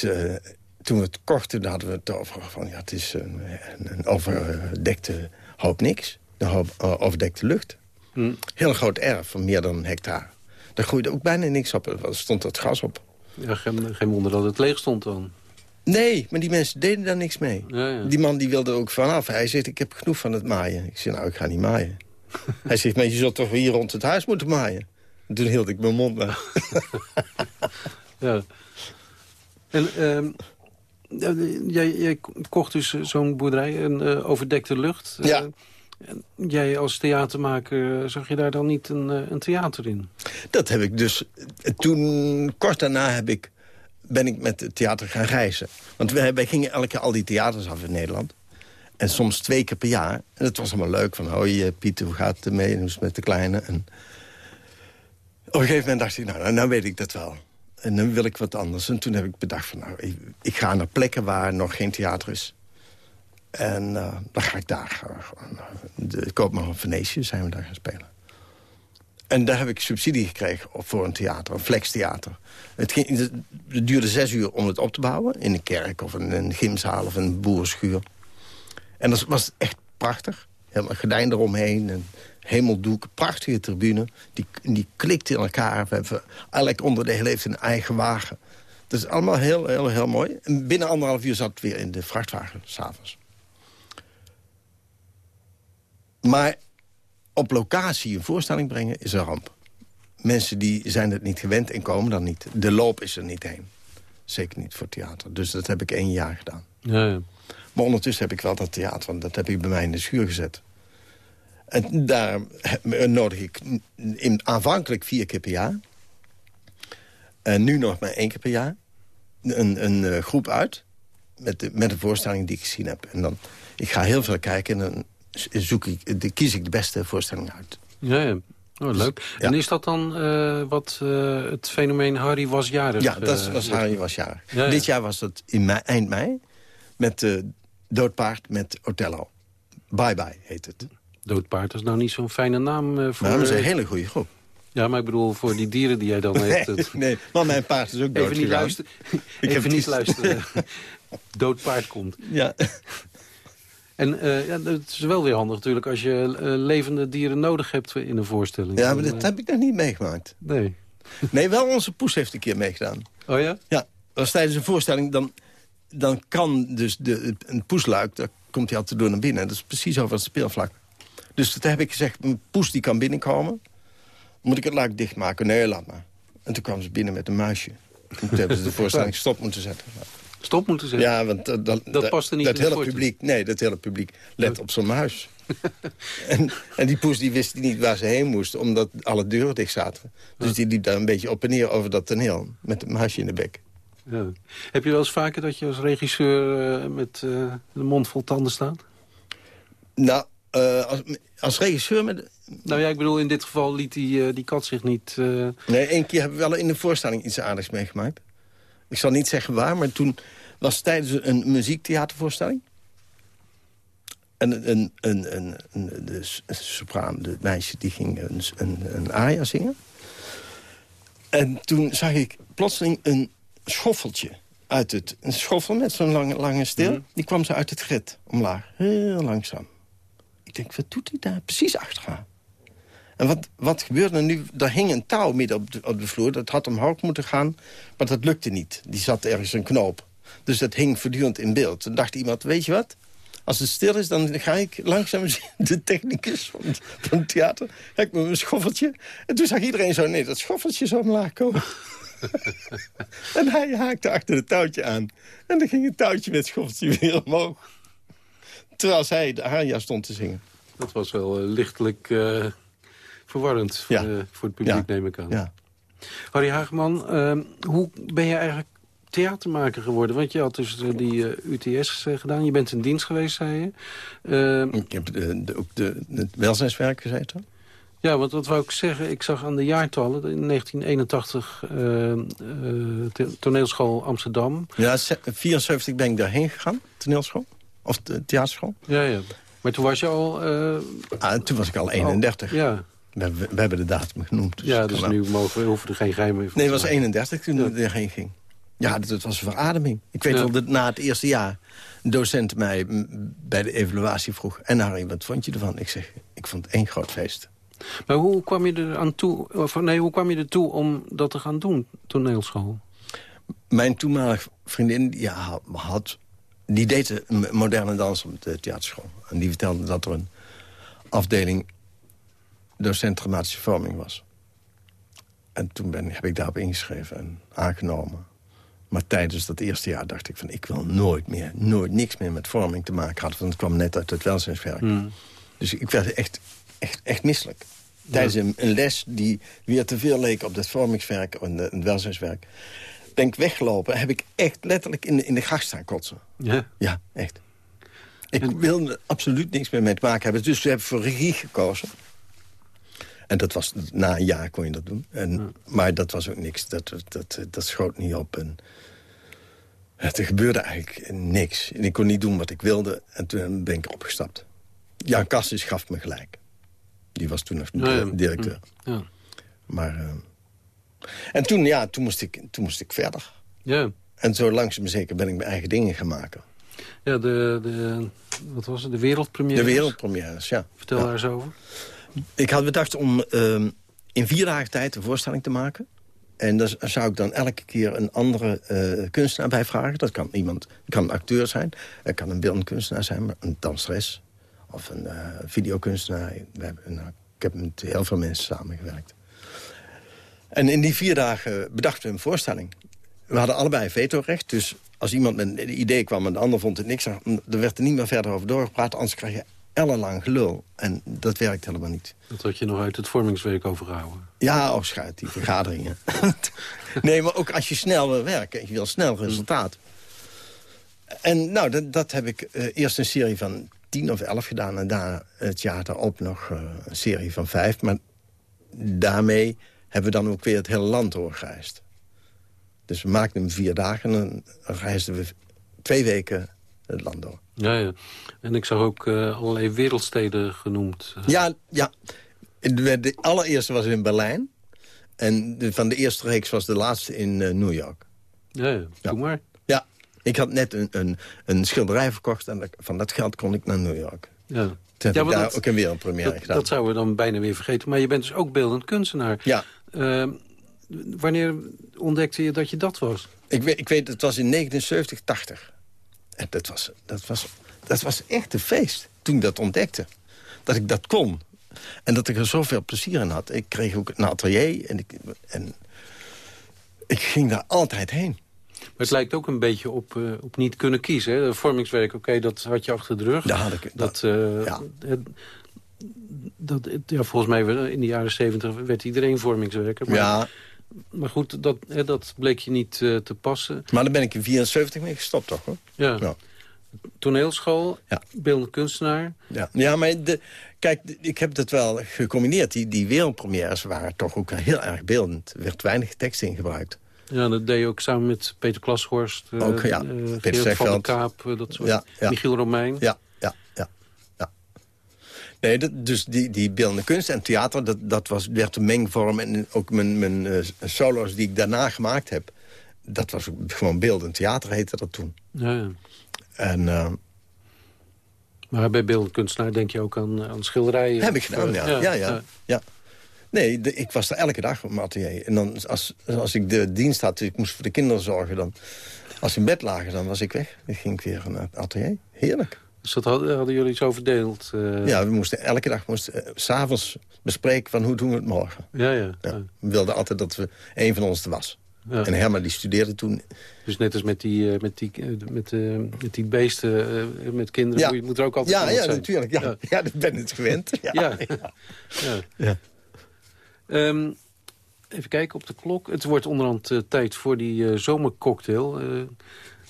G: toen we het kochten, hadden we het over van... ja, het is een, een, overdekte hoop niks. Een hoop overdekte lucht.
F: Hm.
G: Heel groot erf van meer dan een hectare. Daar groeide ook bijna niks op. Er stond het gras op.
F: Ja, geen, geen wonder dat het leeg stond dan.
G: Nee, maar die mensen deden daar niks mee.
F: Ja, ja.
G: Die man die wilde ook vanaf. Hij zegt, ik heb genoeg van het maaien. Ik zeg, nou, ik ga niet maaien. Hij zegt, maar je zult toch hier rond het huis moeten maaien? En toen hield ik mijn mond maar.
F: Ja. En ehm, jij, jij kocht dus zo'n boerderij, een eh, overdekte lucht. Eh,
G: Ja.
F: Jij als theatermaker, zag je daar dan niet een, eh, een theater in?
G: Dat heb ik dus... Toen, kort daarna heb ik, ben ik met het theater gaan reizen. Want wij, gingen elke keer al die theaters af in Nederland. En soms twee keer per jaar. En dat was allemaal leuk. Van, hoi eh, Pieter, hoe gaat het ermee? En hoe is het met de kleine? En op een gegeven moment dacht ik, nou, nou, nou weet ik dat wel. En dan wil ik wat anders. En toen heb ik bedacht van, nou, ik ga naar plekken waar nog geen theater is. En eh, dan ga ik daar gewoon... eh, de Koopman van Venetië zijn we daar gaan spelen. En daar heb ik subsidie gekregen voor een theater, een flextheater. Het, het, duurde zes uur om het op te bouwen. In een kerk of een, gymzaal of een boerenschuur. En dat was echt prachtig. Helemaal gordijn eromheen, een hemeldoek, prachtige tribune. Die, die klikt in elkaar. We elk onderdeel heeft een eigen wagen. Dat is allemaal heel, heel, heel mooi. En binnen anderhalf uur zat het weer in de vrachtwagen, s'avonds. Maar op locatie een voorstelling brengen is een ramp. Mensen die zijn het niet gewend en komen dan niet. De loop is er niet heen. Zeker niet voor theater. Dus dat heb ik één jaar gedaan.
F: Ja, ja.
G: Maar ondertussen heb ik wel dat theater, want dat heb ik bij mij in de schuur gezet. En daar nodig ik in, aanvankelijk vier keer per jaar. En nu nog maar één keer per jaar. Een, een eh, groep uit met de, met de voorstelling die ik gezien heb. En dan, ik ga heel veel kijken en dan zoek ik, de, kies ik de beste voorstelling uit.
F: Ja, ja. Oh, leuk.
G: ja.
F: En is dat dan eh, wat eh, het fenomeen Harry was jarig?
G: Ja, dat
F: eh,
G: was Harry was jarig.
F: Ja, ja.
G: Dit jaar was dat in mei, eind mei met Doodpaard met Othello. Bye Bye heet het.
F: Doodpaard is nou niet zo'n fijne naam voor...
G: Maar dat is een hele goede groep.
F: Ja, maar ik bedoel voor die dieren die jij dan.
G: Nee,
F: het-
G: nee, maar mijn paard is ook dood
F: Even niet luisteren. Even niet luisteren. Doodpaard komt.
G: Ja.
F: En eh, ja, het is wel weer handig natuurlijk als je eh, levende dieren nodig hebt in een voorstelling.
G: ja, maar dat
F: eh,
G: heb ik nog niet meegemaakt.
F: Nee.
G: Nee, wel onze poes heeft een keer meegedaan.
F: Oh ja?
G: Ja, was tijdens een voorstelling. Dan, dan kan dus de, een poesluik, daar komt hij altijd door naar binnen. Dat is precies over het speelvlak. Dus toen heb ik gezegd, een poes die kan binnenkomen. Moet ik het luik dichtmaken? Nee, laat maar. En toen kwam ze binnen met een muisje. En toen hebben ze de voorstelling stop moeten zetten.
F: Stop moeten zeggen.
G: Ja, want uh, dat, dat,
F: past er niet
G: dat
F: in
G: hele publiek, nee, dat hele publiek let op zo'n muis. en, en die poes die wist niet waar ze heen moest, omdat alle deuren dicht zaten. Dus die liep daar een beetje op en neer over dat toneel, met een muisje in de bek.
F: Ja. Heb je wel eens vaker dat je als regisseur eh, met eh, de mond vol tanden staat?
G: Nou, eh, als, als regisseur met...
F: Nou ja, ik bedoel, in dit geval liet die, eh, die kat zich niet... eh,
G: Nee, één keer hebben we wel in de voorstelling iets aardigs meegemaakt. Ik zal niet zeggen waar, maar toen was het tijdens een muziektheatervoorstelling. En een, een, een, een, de sopraan, de meisje, die ging een, een, een aria zingen. En toen zag ik plotseling een schoffeltje uit het... Een schoffel met zo'n lange, lange stil. Die kwam zo uit het grid omlaag. Heel langzaam. Ik denk, wat doet hij daar precies achteraan? En wat, wat gebeurde er nu? Er hing een touw midden op de, op de vloer. Dat had omhoog moeten gaan, maar dat lukte niet. Die zat ergens een knoop. Dus dat hing voortdurend in beeld. Toen dacht iemand, weet je wat? Als het stil is, dan ga ik langzaam de technicus van, het- van het theater... ga ik met mijn schoffeltje. En toen zag iedereen zo, nee, dat schoffeltje zo omlaag komen. en hij haakte achter het touwtje aan. En dan ging het touwtje met het schoffeltje weer omhoog. Terwijl zij de aria stond te zingen.
F: dat was wel eh, lichtelijk eh, verwarrend voor,
G: Ja.
F: voor het publiek,
G: Ja.
F: neem ik aan.
G: Ja.
F: Harry Hageman, eh, hoe ben je eigenlijk theatermaker geworden? Want je had dus eh, die eh, UTS eh, gedaan. Je bent in dienst geweest, zei je. Eh,
G: Ik heb de, ook de, het welzijnswerk gezeten.
F: Ja, want wat wou ik zeggen? Ik zag aan de jaartallen in 1981 eh, eh, te- toneelschool Amsterdam.
G: Ja, ze- 74 ben ik daarheen gegaan, toneelschool. Of de theaterschool.
F: Ja, ja. Maar toen was je al...
G: Ah, toen was ik al 31.
F: ja,
G: We, hebben- we hebben de datum genoemd. Dus
F: ja, dus nu mogen we, hoeven er geen geheim meer
G: Nee, het was
F: maken.
G: 31 toen ik erheen ging. Ja, dat, dat was een verademing. Ik weet
F: Ja.
G: wel dat na het eerste jaar een docent mij bij de evaluatie vroeg... en Harry, wat vond je ervan? Ik zeg, ik vond het één groot feest.
F: Maar hoe kwam je er aan toe... Of, nee, hoe kwam je er toe om dat te gaan doen, toneelschool?
G: Mijn toenmalige vriendin ja, had, die deed de m- moderne dans op de theaterschool. En die vertelde dat er een afdeling docent dramatische vorming was. En toen ben, heb ik daarop ingeschreven en aangenomen. Maar tijdens dat eerste jaar dacht ik van... ik wil nooit meer, nooit niks meer met vorming te maken hadden. Want het kwam net uit het welzijnswerk.
F: Hmm.
G: Dus ik werd echt, echt, echt misselijk. Tijdens een, een les die weer te veel leek op dat vormingswerk en het welzijnswerk... ben ik weggelopen heb ik echt letterlijk in de, in de gracht staan kotsen.
F: Ja.
G: Ja, echt. Ik wilde absoluut niks meer mee te maken hebben. Dus we hebben voor regie gekozen. En dat was, na een jaar kon je dat doen. En, Maar dat was ook niks. Dat, dat, dat schoot niet op. En er gebeurde eigenlijk niks. En ik kon niet doen wat ik wilde. En toen ben ik opgestapt. Jan Kassis gaf me gelijk. Die was toen nog
F: Ja,
G: directeur.
F: Ja.
G: Maar, eh, en toen, ja, toen moest, ik, toen moest ik verder.
F: ja.
G: En zo langzaam zeker ben ik mijn eigen dingen gaan maken.
F: Ja, de, de, wat was het, de wereldpremière?
G: De wereldpremières, ja.
F: Vertel
G: Ja.
F: daar eens over.
G: Ik had bedacht om ehm, in vier dagen tijd een voorstelling te maken. En daar zou ik dan elke keer een andere eh, kunstenaar bij vragen. Dat kan iemand, kan een acteur zijn, het kan een beeldend kunstenaar zijn, een danseres of een eh, videokunstenaar. We hebben, nou, ik heb met heel veel mensen samengewerkt. En in die vier dagen bedachten we een voorstelling. We hadden allebei vetorecht, dus als iemand met een idee kwam en de ander vond het niks, dan werd er niet meer verder over doorgepraat, anders krijg ellenlang gelul. En dat werkt helemaal niet.
F: Dat had je nog uit het vormingswerk overgehouden.
G: Ja, of schuit, die vergaderingen. nee, maar ook als je snel wil werken, je wil snel resultaat. En nou, dat, dat heb ik eh, eerst een serie van tien of elf gedaan... en daarna het jaar daarop nog eh, een serie van vijf. Maar daarmee hebben we dan ook weer het hele land doorgereisd. Dus we maakten hem vier dagen en dan reisden we twee weken het land door.
F: Ja, ja. En ik zag ook eh, allerlei wereldsteden genoemd.
G: Ja, ja. De, de allereerste was in Berlijn. En de, van de eerste reeks was de laatste in eh, New York.
F: Ja, ja. Doe maar.
G: Ja, ik had net een, een, een schilderij verkocht... en van dat geld kon ik naar New York.
F: Ja.
G: Toen heb
F: Ja,
G: ik daar
F: dat-
G: ook een wereldpremière
F: Dat,
G: gedaan.
F: dat zouden we dan bijna weer vergeten. Maar je bent dus ook beeldend kunstenaar.
G: Ja.
F: Eh, wanneer ontdekte je dat je dat was?
G: Ik weet, ik weet, het was in 79, 80. En dat was, dat, was, dat was echt een feest toen ik dat ontdekte. Dat ik dat kon. En dat ik er zoveel plezier in had. Ik kreeg ook een atelier en ik, en ik ging daar altijd heen.
F: Maar het lijkt ook een beetje op, eh, op niet kunnen kiezen. Hè? Vormingswerk, oké, dat had je achter de rug.
G: Daar had ik-
F: dat, eh,
G: ja.
F: het- dat, het- ja, volgens mij in de jaren zeventig werd iedereen vormingswerker. Maar,
G: Ja,
F: maar goed, dat, hè, dat bleek je niet eh, te passen.
G: maar daar ben ik in 74 mee gestopt, toch? Hoor?
F: Ja.
G: Ja.
F: Toneelschool,
G: Ja.
F: beeldend kunstenaar.
G: Ja, ja maar de, kijk, de- ik heb dat wel gecombineerd. Die, die wereldpremières waren toch ook heel erg beeldend. Er werd weinig tekst in gebruikt.
F: Ja, dat deed je ook samen met Peter Klashorst. eh,
G: Ook, ja.
F: eh,
G: Peter
F: van
G: Zegveld.
F: Kaap, eh, dat soort.
G: Ja, ja.
F: Michiel Romein.
G: Ja. Nee, dat, dus die, die beeldende kunst en theater, dat, dat was, werd een mengvorm. En ook mijn, mijn eh, solo's die ik daarna gemaakt heb... dat was gewoon beeldend theater, heette dat toen.
F: Ja, ja.
G: En eh,
F: Maar bij beeldend kunstenaar denk je ook aan, aan schilderijen.
G: heb ik gedaan,
F: eh,
G: ja. ja, ja, ja. Nee, de- ik was er elke dag op mijn atelier. En dan, als, als ik de dienst had, ik moest voor de kinderen zorgen... dan als ze in bed lagen, dan was ik weg. Dan ging ik weer naar het atelier. Heerlijk.
F: Dus dat hadden, hadden jullie zo verdeeld? eh,
G: Ja, we moesten elke dag, moesten, eh, s s'avonds bespreken van hoe doen we het morgen.
F: ja, ja,
G: Ja.
F: ja.
G: We wilden altijd dat we een van ons er was.
F: Ja.
G: En Herman die studeerde toen.
F: Dus net als met die, eh, met die, eh, met, eh, met die beesten, eh, met kinderen,
G: Ja.
F: moet, je, moet er ook altijd
G: Ja, ja
F: zijn.
G: natuurlijk. Ja,
F: Ja.
G: ja. dat ben ik gewend. Ja.
F: Ja. Ja.
G: Ja.
F: Ehm, even kijken op de klok. Het wordt onderhand eh, tijd voor die eh, zomercocktail. Eh, we gaan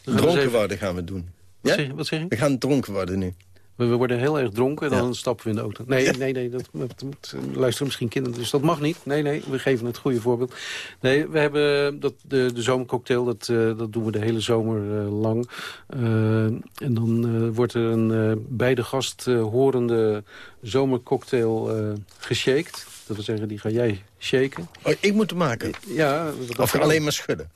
F: eens
G: Dronken
F: even-
G: worden gaan we doen.
F: Wat, zeg, wat zeg je?
G: We gaan dronken worden nu.
F: We, we worden heel erg dronken en dan
G: Ja.
F: stappen we in de auto. Nee, nee, nee, dat, dat, dat luisteren misschien kinderen, dus dat mag niet. Nee, nee, we geven het goede voorbeeld. Nee, we hebben dat, de, de zomercocktail, dat, eh, dat doen we de hele zomer eh, lang. Eh, en dan eh, wordt er een eh, bij de gast eh, horende zomercocktail eh geshaked. Dat wil zeggen, die ga jij shaken.
G: Oh, ik moet het maken.
F: Ja, dat
G: Of alleen maar schudden.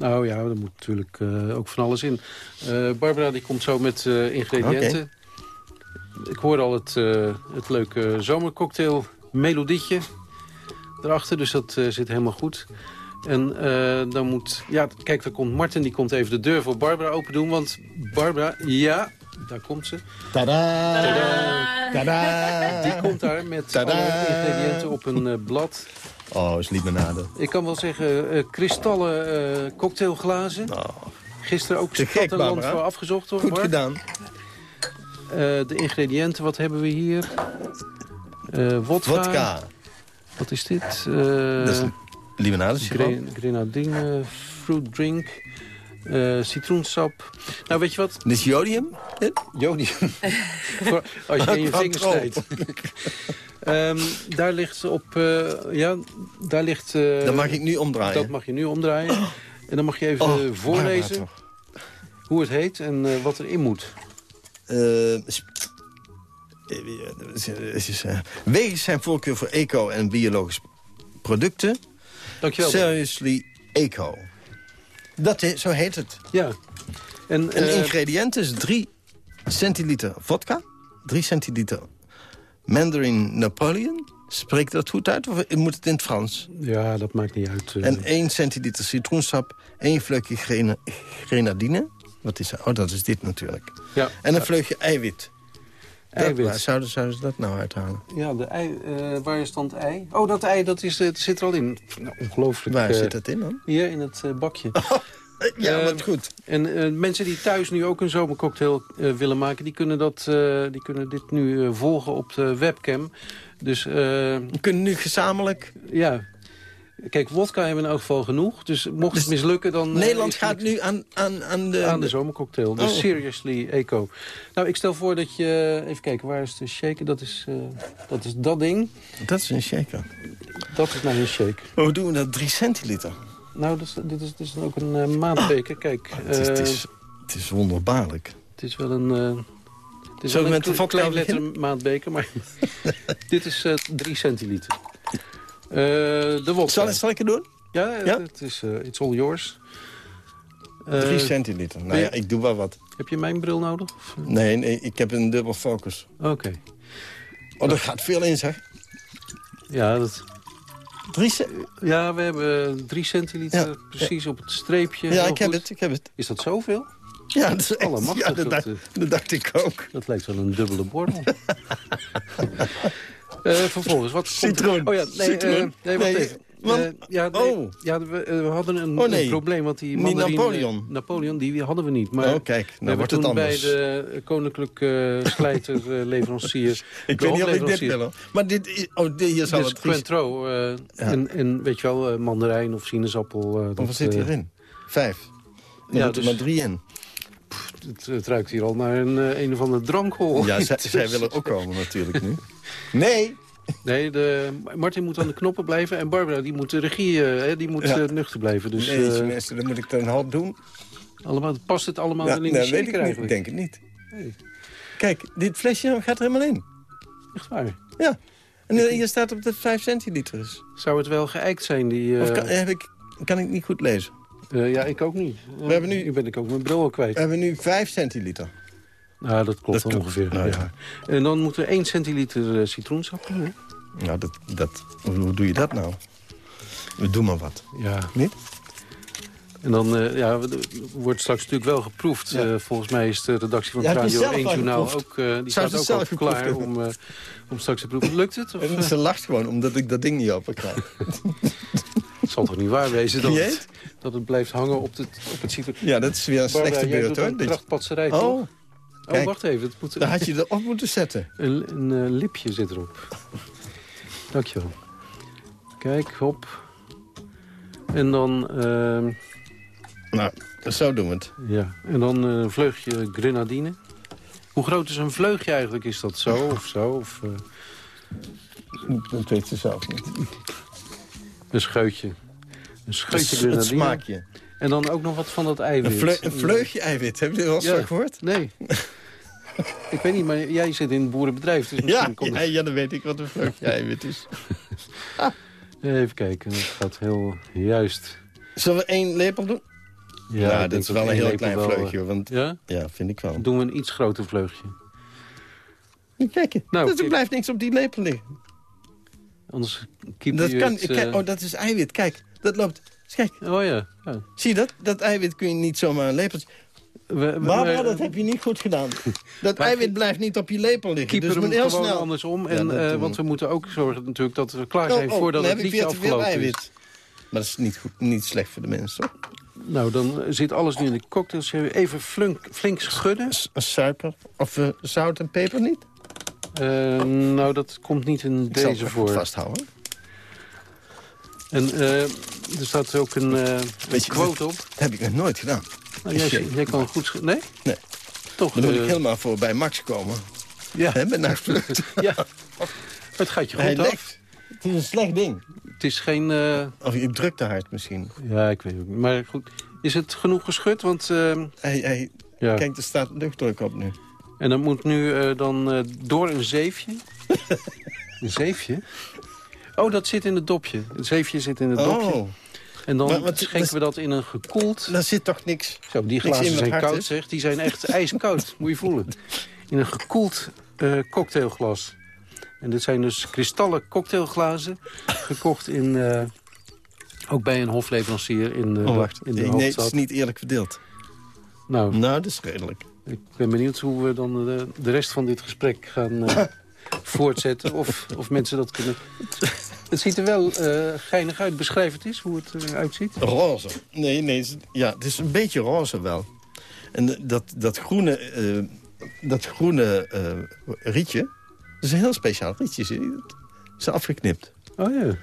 F: Nou ja, er moet natuurlijk eh, ook van alles in. Eh, Barbara die komt zo met eh, ingrediënten. Ik hoor al het, het leuke zomercocktail melodietje erachter. Dus dat zit helemaal goed. En dan moet... Ja, kijk, daar komt Martin. Die komt even de deur voor Barbara open doen. Want Barbara, ja, daar komt ze.
G: Tadaa!
F: Tadaa.
G: Tadaa!
F: Die komt daar met alle ingrediënten op een blad.
G: Oh, is limonade.
F: Ik kan wel zeggen, eh, kristallen eh, cocktailglazen.
G: Oh,
F: Gisteren ook
G: Te
F: stad
G: gek,
F: en land
G: Barbara.
F: voor afgezocht. Hoor,
G: goed
F: Bart.
G: gedaan.
F: Eh, de ingrediënten, wat hebben we hier? Wodka.
G: Vodka.
F: Wat is dit?
G: Dat is limonade
F: gre grenadine, fruit drink, eh, citroensap. Nou, weet je wat?
G: Dit is jodium.
F: Jodium. Als je in je vingers snijdt. Ehm, daar ligt op... eh, ja, daar ligt... eh,
G: Dan mag ik nu omdraaien.
F: Dat mag je nu omdraaien. En dan mag je even
G: Oh,
F: voorlezen hoe het heet en wat erin moet.
G: Eh, sp- eh, het is, is, eh, Wegens zijn voorkeur voor eco- en biologische producten.
F: Dankjewel.
G: Seriously Eco. Dat is, zo heet het.
F: Ja. En,
G: Een
F: eh,
G: ingrediënt is 3 centiliter vodka, 3 centiliter Mandarin Napoleon. Spreekt dat goed uit of moet het in het Frans?
F: ja, dat maakt niet uit. eh.
G: En 1 centiliter citroensap, 1 vleugje grena- grenadine. Wat is dat? Oh, dat is dit natuurlijk.
F: ja,
G: En een vleugje eiwit.
F: Eiwit.
G: waar zouden, zouden ze dat nou uithalen?
F: Ja, de ei, eh, waar is dan het ei? Oh, dat ei dat is, eh, het zit er al in. Nou, ongelooflijk.
G: Waar
F: eh,
G: zit dat in dan?
F: Hier in het eh, bakje.
G: Ja,
F: Eh,
G: wat goed.
F: En eh, mensen die thuis nu ook een zomercocktail eh, willen maken... Die kunnen, dat, eh, die kunnen dit nu eh, volgen op de webcam. Dus eh,
G: We kunnen nu gezamenlijk...
F: ja... Kijk, wodka hebben we in elk geval genoeg. Dus mocht het mislukken, dan... eh,
G: Nederland gaat nu aan, aan, aan de...
F: aan de zomercocktail. Dus
G: Oh.
F: Seriously Eco. Nou, ik stel voor dat je... Even kijken, waar is de shaker? Dat is, eh, dat is dat ding.
G: Dat is een shaker.
F: Dat is nou een shake.
G: Maar hoe doen we dat? 3 centiliter?
F: Nou, dat is, dit, is, dit is dan ook een uh, maatbeker. Kijk,
G: Het is, het,
F: eh,
G: is, het is wonderbaarlijk.
F: het is wel een... eh, het is
G: we
F: wel
G: met
F: een
G: vodka
F: klein letter maatbeker, maar dit is eh 3 centiliter. Eh, de wodka.
G: Zal, zal ik het doen?
F: Ja,
G: Ja?
F: het is uh, it's all yours. Eh,
G: 3 centiliter. Nou ja, ik doe wel wat.
F: Heb je mijn bril nodig? Of, eh?
G: Nee, nee, ik heb een dubbel focus.
F: Oké.
G: Oh, er gaat veel in, zeg.
F: Ja, dat,
G: 3 ce-
F: ja, we hebben 3 centiliter
G: Ja.
F: precies op het streepje.
G: Ja, ik heb het, ik heb het.
F: Is dat zoveel?
G: Ja, dat, is echt- ja, dat,
F: dat,
G: dacht,
F: eh.
G: dat dacht ik ook.
F: Dat lijkt wel een dubbele borrel. Eh, vervolgens, wat er-
G: Citroen.
F: Oh ja, nee,
G: Citroen.
F: eh, nee wacht
G: Nee,
F: even.
G: want-
F: Eh, ja, nee,
G: oh.
F: ja, we, eh, we hadden een,
G: Oh, nee.
F: een probleem, want die
G: Niet
F: mandarine...
G: Napoleon.
F: Napoleon, die hadden we niet. Maar
G: oh, kijk,
F: we
G: nou
F: hebben
G: wordt het
F: toen bij
G: anders.
F: de koninklijke uh, slijterleverancier...
G: ik weet niet of ik dit wil. Maar dit, is- oh, dit hier zal
F: Dus
G: het... drie-
F: Cointreau, eh, en, en weet je wel, eh, mandarijn of sinaasappel. eh,
G: Hoeveel
F: dat,
G: zit
F: eh,
G: hierin? Vijf. Er
F: ja,
G: moeten
F: dus-
G: maar drie in.
F: Het, het ruikt hier al naar een, eh, een of andere drankhol.
G: Ja, zij, zij willen ook komen natuurlijk nu. Nee!
F: Nee, de, Martin moet aan de knoppen blijven. En Barbara, die moet de regie, eh, hè, die moet
G: Ja.
F: eh, nuchter blijven. Dus
G: nee,
F: eh,
G: mensen, dan moet ik dan half doen.
F: allemaal, past het allemaal wel in
G: nee,
F: die
G: weet ik niet. Ik denk het niet.
F: Nee.
G: Kijk, dit flesje gaat er helemaal in.
F: Echt waar.
G: Ja. En eh, hier staat op dat het 5 centiliter is.
F: Zou het wel geëikt zijn, die... eh,
G: Of kan, heb ik, kan ik niet goed lezen?
F: eh, ja, ik ook niet.
G: We hebben nu-
F: Nu ben ik ook mijn bril al kwijt.
G: We hebben nu 5 centiliter.
F: Nou, dat klopt
G: Dat klopt.
F: ongeveer.
G: Nou,
F: ja.
G: ja.
F: En dan moet er 1 centiliter eh, citroensap in. hè?
G: Nou, dat, dat, hoe, hoe doe je dat nou? We doen maar wat.
F: Ja.
G: Niet?
F: En dan eh, ja, wordt straks natuurlijk wel geproefd.
G: Ja.
F: Eh, volgens mij is de redactie van
G: Ja,
F: het Radio
G: zelf
F: 1
G: al
F: Journaal
G: geproefd?
F: ook, eh, die
G: Zou
F: staat
G: ze
F: ook
G: zelf
F: al klaar om, eh, om straks te proeven. Lukt het? Of,
G: En ze lacht gewoon omdat ik dat ding niet open krijg.
F: het zal toch niet waar wezen dat, het, dat het blijft hangen op, het op het citroen.
G: Ja, dat is weer een slechte beurt hoor.
F: een krachtpatserij,
G: Oh,
F: toch? Oh, wacht even. Het moet,
G: daar had je erop moeten zetten.
F: Een, een eh, lipje zit erop. Dankjewel. Kijk, hop. En dan, ehm,
G: Nou, zo doen we het.
F: ja. en dan eh, een vleugje grenadine. Hoe groot is een vleugje eigenlijk? Is dat zo of zo? Of eh,
G: Dat weet ze zelf niet.
F: een scheutje? Een scheutje
G: Het, het
F: grenadine.
G: smaakje.
F: En dan ook nog wat van dat eiwit.
G: Een, vleu- een vleugje eiwit. Heb je wel eens
F: Ja.
G: gehoord?
F: Nee. ik weet niet, maar jij zit in het boerenbedrijf. Dus
G: Ja,
F: komt
G: ja, ja, dan weet ik wat een vleugje eiwit is.
F: Even kijken, dat gaat heel juist.
G: Zullen we één lepel doen? Ja, dat is wel een heel klein
F: wel, eh,
G: vleugje. hoor, Want
F: Ja?
G: ja, vind ik wel.
F: Doen we een iets groter vleugje.
G: Kijk, je,
F: Nou,
G: dus er blijft niks op die lepel liggen.
F: Anders keep
G: Dat kan,
F: het,
G: kijk,
F: eh,
G: oh, dat is eiwit. Kijk, dat loopt. Kijk,
F: Oh ja. ja.
G: zie je dat? Dat eiwit kun je niet zomaar een lepel...
F: We, we,
G: Barbara,
F: we-
G: dat heb je niet goed gedaan. Dat eiwit blijft niet op je lepel liggen. Dus moet heel snel...
F: andersom. En, eh, want
G: we.
F: moeten ook zorgen natuurlijk dat we klaar
G: Oh,
F: zijn
G: oh,
F: voordat
G: dan
F: het
G: heb ik
F: liedje
G: weer te veel
F: afgelopen is.
G: eiwit. Maar dat is niet, goed, niet slecht voor de mensen. hoor.
F: Nou, dan zit alles nu in de cocktails. Even flink, flink schudden.
G: S- Suiker of eh, zout en peper niet?
F: Eh, nou, dat komt niet in
G: Ik
F: deze voor.
G: vasthouden.
F: En eh, er staat ook een, eh, een quote op.
G: Dat heb ik nog nooit gedaan.
F: Nou, jij, kan goed schudden. Nee?
G: Nee.
F: Toch?
G: Dan moet
F: eh,
G: ik helemaal voor bij Max komen.
F: Ja,
G: Hè, met nachtvlucht.
F: ja. Het gaat je
G: Hij
F: goed af.
G: lekt. Het is een slecht ding.
F: Het is geen... eh,
G: Of je drukt te hard misschien.
F: ja, ik weet het niet. Maar goed, is het genoeg geschud? Want, eh,
G: Hij, hij,
F: ja.
G: Kijk, er staat luchtdruk op nu.
F: En dan moet nu eh, dan eh, door een zeefje. een zeefje? Oh, dat zit in het dopje. Het zeefje zit in het dopje. En dan
G: Maar
F: schenken we dat in een gekoeld...
G: Daar zit toch niks...
F: Zo, die glazen zijn koud, zeg. Die zijn echt ijskoud. Moet je voelen. In een gekoeld eh, cocktailglas. En dit zijn dus kristallen cocktailglazen. Gekocht in... eh, ook bij een hofleverancier in de,
G: Oh,
F: in de
G: Nee, nee, het is niet eerlijk verdeeld.
F: Nou,
G: Nou, dat is redelijk.
F: ik ben benieuwd hoe we dan de, de rest van dit gesprek gaan eh, voortzetten. Of, of mensen dat kunnen... Het ziet er wel eh, geinig uit. Beschrijf het eens, hoe het eruit ziet.
G: Roze. Nee, nee. het is- Ja, het is een beetje roze wel. En dat, dat groene, eh, dat groene eh, rietje... Dat is een heel speciaal rietje. Het is afgeknipt.
F: Oh ja.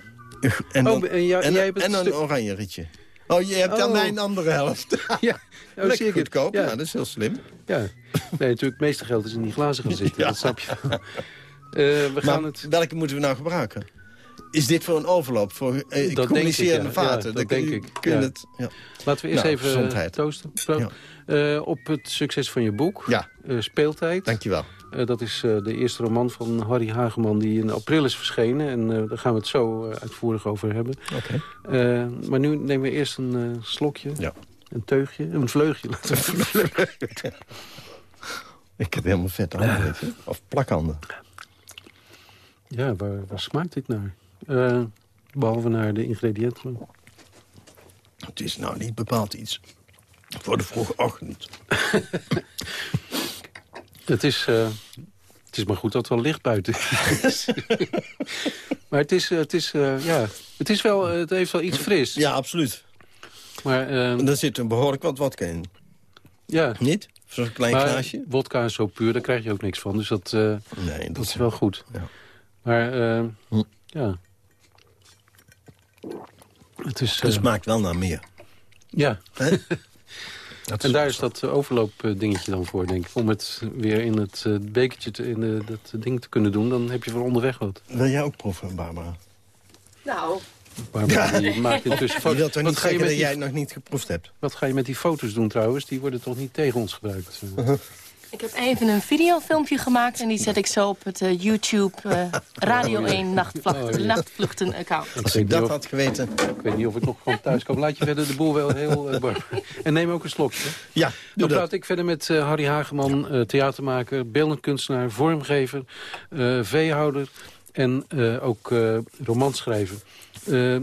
G: En, dan-
F: Oh, en
G: en,
F: jij hebt
G: en een oranje rietje. Oh, je hebt dan
F: Oh.
G: mijn andere helft.
F: Ja, oh, zie
G: Lekker
F: ik het.
G: goedkoop.
F: Ja.
G: Ja. dat is heel slim.
F: Ja, nee, natuurlijk het meeste geld is in die glazen gaan zitten.
G: Ja.
F: Dat snap je. Eh, we gaan het...
G: welke moeten we nou gebruiken? Is dit voor een overloop? Voor eh,
F: ik,
G: communicerende
F: ja.
G: vaten?
F: Ja, dat
G: kun
F: denk ik,
G: kun
F: ja.
G: het, ja.
F: Laten we eerst
G: Nou,
F: even
G: gezondheid.
F: toosten. Eh, op het succes van je boek,
G: Ja.
F: eh, Speeltijd.
G: Dankjewel.
F: Eh, dat is eh, de eerste roman van Harry Hageman die in april is verschenen. En eh, daar gaan we het zo eh, uitvoerig over hebben.
G: Oké.
F: Eh, maar nu nemen we eerst een eh, slokje,
G: Ja.
F: een teugje, een vleugje. laten we-
G: Ik heb helemaal vet handen. Of plakhanden.
F: Ja, waar, waar smaakt dit naar? Eh, behalve naar de ingrediënten.
G: Het is nou niet bepaald iets voor de vroege ochtend.
F: Het is, eh, het is maar goed dat het wel licht buiten is. maar het is, eh, het is, ja, het is wel, het heeft wel iets fris.
G: Ja, absoluut.
F: Maar,
G: En daar zit een behoorlijk wat vodka in.
F: ja,
G: Niet? Zo'n klein
F: maar
G: glaasje?
F: wodka is zo puur, daar krijg je ook niks van. Dus dat,
G: Nee, dat,
F: dat is wel goed.
G: Ja.
F: Maar, eh,
G: Hm.
F: ja. Het is,
G: Het
F: eh,
G: smaakt wel naar meer.
F: ja.
G: Hè? Dat
F: En daar is dat eh, overloopdingetje dan voor, denk ik. Om het weer in het eh, bekertje, te, in de, dat ding te kunnen doen. Dan heb je voor onderweg wat.
G: Wil jij ook proeven, Barbara?
J: Nou,
F: Barbara, die maakt intussen
G: Je
F: foto's.
G: wilt toch
F: Wat
G: niet
F: ga je
G: zeggen
F: met
G: dat
F: die
G: jij het nog niet geproefd hebt?
F: Wat ga je met die foto's doen trouwens? Die worden toch niet tegen ons gebruikt?
J: ik heb even een videofilmpje gemaakt... en die zet ik zo op het eh, YouTube eh, Radio 1 nachtvluchten,
F: Oh, ja.
J: nachtvluchten account.
G: Als ik dat had geweten...
F: Ik weet niet of ik nog gewoon thuis kan. Laat je verder de boel wel heel... eh, bar. En neem ook een slokje.
G: Ja,
F: Dan praat ik verder met Harry Hageman, eh, theatermaker, beeldend kunstenaar, vormgever, eh, veehouder en eh, ook eh, romanschrijver. Eh,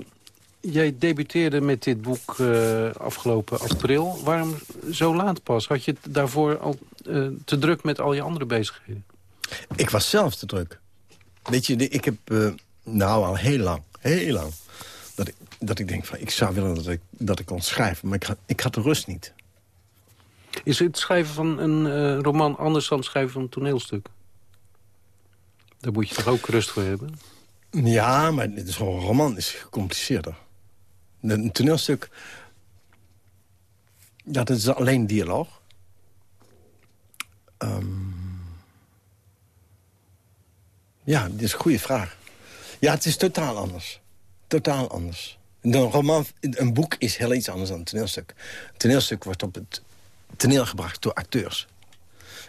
F: jij debuteerde met dit boek eh, afgelopen april. Waarom zo laat pas? Had je het daarvoor al eh, te druk met al je andere bezigheden?
G: Ik was zelf te druk. Weet je, ik heb eh, nou al heel lang, heel lang... Dat ik, dat ik denk van, ik zou willen dat ik, dat ik kon schrijven. Maar ik had, ik had de rust niet.
F: Is het schrijven van een eh, roman anders dan het schrijven van een toneelstuk? Daar moet je toch ook rust voor hebben?
G: Ja, maar zo'n roman is gecompliceerder. Een toneelstuk... Ja, dat is alleen dialoog. Ehm, ja, dit is een goede vraag. Ja, het is totaal anders. Totaal anders. Een roman, een boek is heel iets anders dan een toneelstuk. Een toneelstuk wordt op het toneel gebracht door acteurs.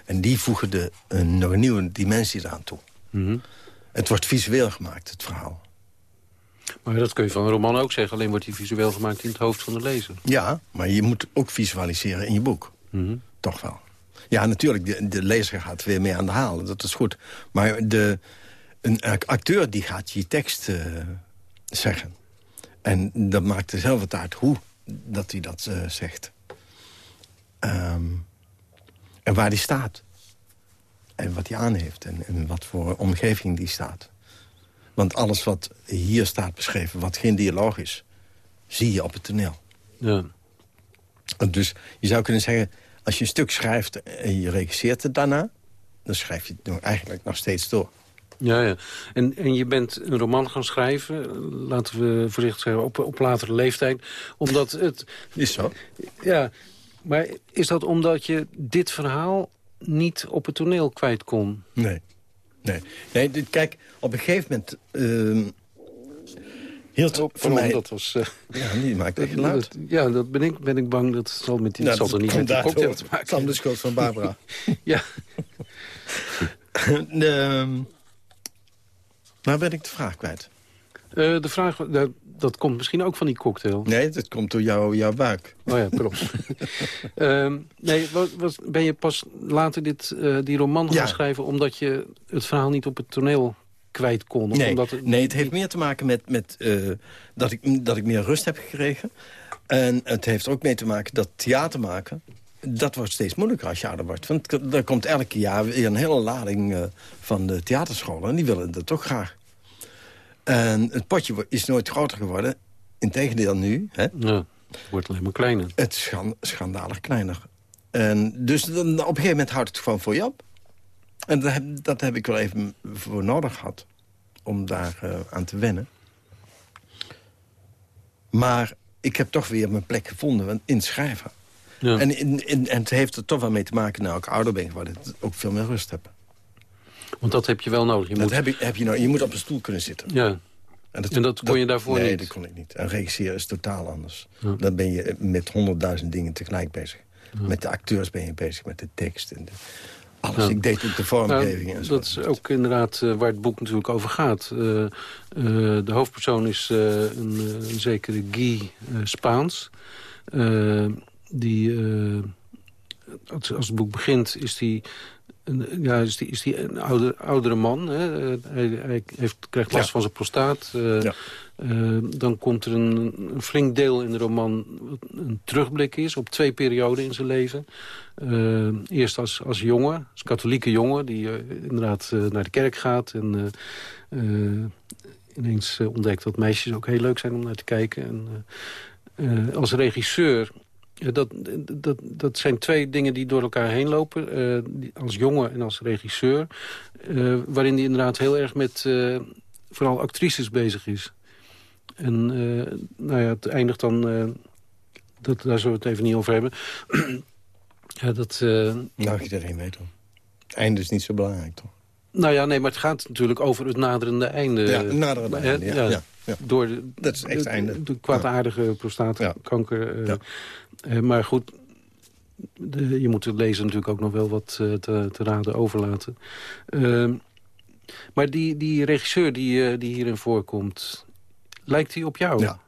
G: En die voegen de, een, nog een nieuwe dimensie eraan toe.
F: Mhm.
G: Het wordt visueel gemaakt, het verhaal.
F: Maar dat kun je van een roman ook zeggen. Alleen wordt die visueel gemaakt in het hoofd van de lezer.
G: Ja, maar je moet ook visualiseren in je boek.
F: Mhm.
G: Toch wel. Ja, natuurlijk, de, de lezer gaat weer mee aan de haal. Dat is goed. Maar de, een acteur die gaat je tekst eh, zeggen. En dat maakt er zelf uit hoe dat hij dat eh, zegt. Ehm, en waar die staat. En wat hij aan heeft. En, en wat voor omgeving die staat. Want alles wat hier staat beschreven, wat geen dialoog is... zie je op het toneel.
F: Ja.
G: Dus je zou kunnen zeggen, als je een stuk schrijft en je regisseert het daarna... dan schrijf je het eigenlijk nog steeds door.
F: Ja, ja. En, en je bent een roman gaan schrijven, laten we voorzichtig zeggen, op, op latere leeftijd. Omdat het...
G: Is zo.
F: Ja, maar is dat omdat je dit verhaal niet op het toneel kwijt kon?
G: Nee. Nee, nee dit- kijk, op een gegeven moment... ehm hield voor mij...
F: dat was... eh,
G: Ja, die maakt echt geluid.
F: dat- ja, dat ben ik, ben ik bang. Dat zal, met die,
G: Nou,
F: zal er niet met die cocktail te maken
G: kwam de
F: hebben.
G: schuld van Barbara.
F: Ja,
G: Ehm, waar ben ik de vraag kwijt?
F: Eh, de vraag, dat, dat komt misschien ook van die cocktail.
G: Nee, dat komt door jou, jouw buik.
F: Oh ja, klopt. Ehm, nee, wat, wat, ben je pas later dit, eh, die roman gaan
G: Ja.
F: schrijven... omdat je het verhaal niet op het toneel kwijt kon? Of
G: Nee,
F: omdat het,
G: nee, het heeft meer te maken met, met eh, dat, ik, dat ik meer rust heb gekregen. En het heeft er ook mee te maken dat theater maken... dat wordt steeds moeilijker als je ouder wordt. Want er komt elk jaar weer een hele lading eh, van de theaterscholen... en die willen dat toch graag. En het potje is nooit groter geworden. Integendeel nu, hè,
F: Ja, het wordt alleen maar kleiner.
G: het is schan- schandalig kleiner. En dus dan, op een gegeven moment houdt het gewoon voor je op. En dat heb, dat heb ik wel even voor nodig gehad. Om daar eh, aan te wennen. Maar ik heb toch weer mijn plek gevonden in schrijven.
F: Ja.
G: En, in, in- en het heeft er toch wel mee te maken, nou ik ouder ben geworden... dat ik ook veel meer rust heb.
F: Want dat heb je wel nodig. Je,
G: Dat
F: moet,
G: heb je, heb je, nou, je moet op een stoel kunnen zitten.
F: ja.
G: En
F: En dat kon je daarvoor
G: nee,
F: niet?
G: dat kon ik niet. En regisseren is totaal anders.
F: Ja.
G: Dan ben je met honderdduizend dingen tegelijk bezig. Met de acteurs ben je bezig, met de tekst en de, alles.
F: Ja.
G: Ik deed ook de vormgeving en zo.
F: dat is ook inderdaad eh, waar het boek natuurlijk over gaat. Eh, eh, de hoofdpersoon is eh, een, eh, een zekere Guy eh, Spaans. Eh, die, eh, als, als het boek begint, is die... Ja, is die, is die een ouder, oudere man. Hè? Hij, hij heeft, krijgt last
G: Ja.
F: van zijn prostaat. Eh,
G: Ja.
F: eh, dan komt er een, een flink deel in de roman... een terugblik is op twee perioden in zijn leven. Eh, eerst als, als jongen, als katholieke jongen... die inderdaad naar de kerk gaat... en ineens ontdekt dat meisjes ook heel leuk zijn om naar te kijken. En, als regisseur... dat, dat, dat zijn twee dingen die door elkaar heen lopen. eh, die- als jongen en als regisseur. eh, waarin hij inderdaad heel erg met eh, vooral actrices bezig is. En nou ja, het eindigt dan... dat, daar zullen we het even niet over hebben. ja, dat,
G: Nou, iedereen weet wel. Het einde is niet zo belangrijk, toch?
F: nou ja, nee, maar het gaat natuurlijk over het naderende einde.
G: Ja, het naderende einde, ja, ja, ja.
F: Door de,
G: Dat is echt
F: de,
G: einde.
F: de kwaadaardige prostaatkanker.
G: Ja.
F: Eh, maar goed, de, je moet de lezer natuurlijk ook nog wel wat eh, te, te raden overlaten. Ehm, maar die, die regisseur die, eh, die hierin voorkomt, lijkt hij op jou?
G: Ja.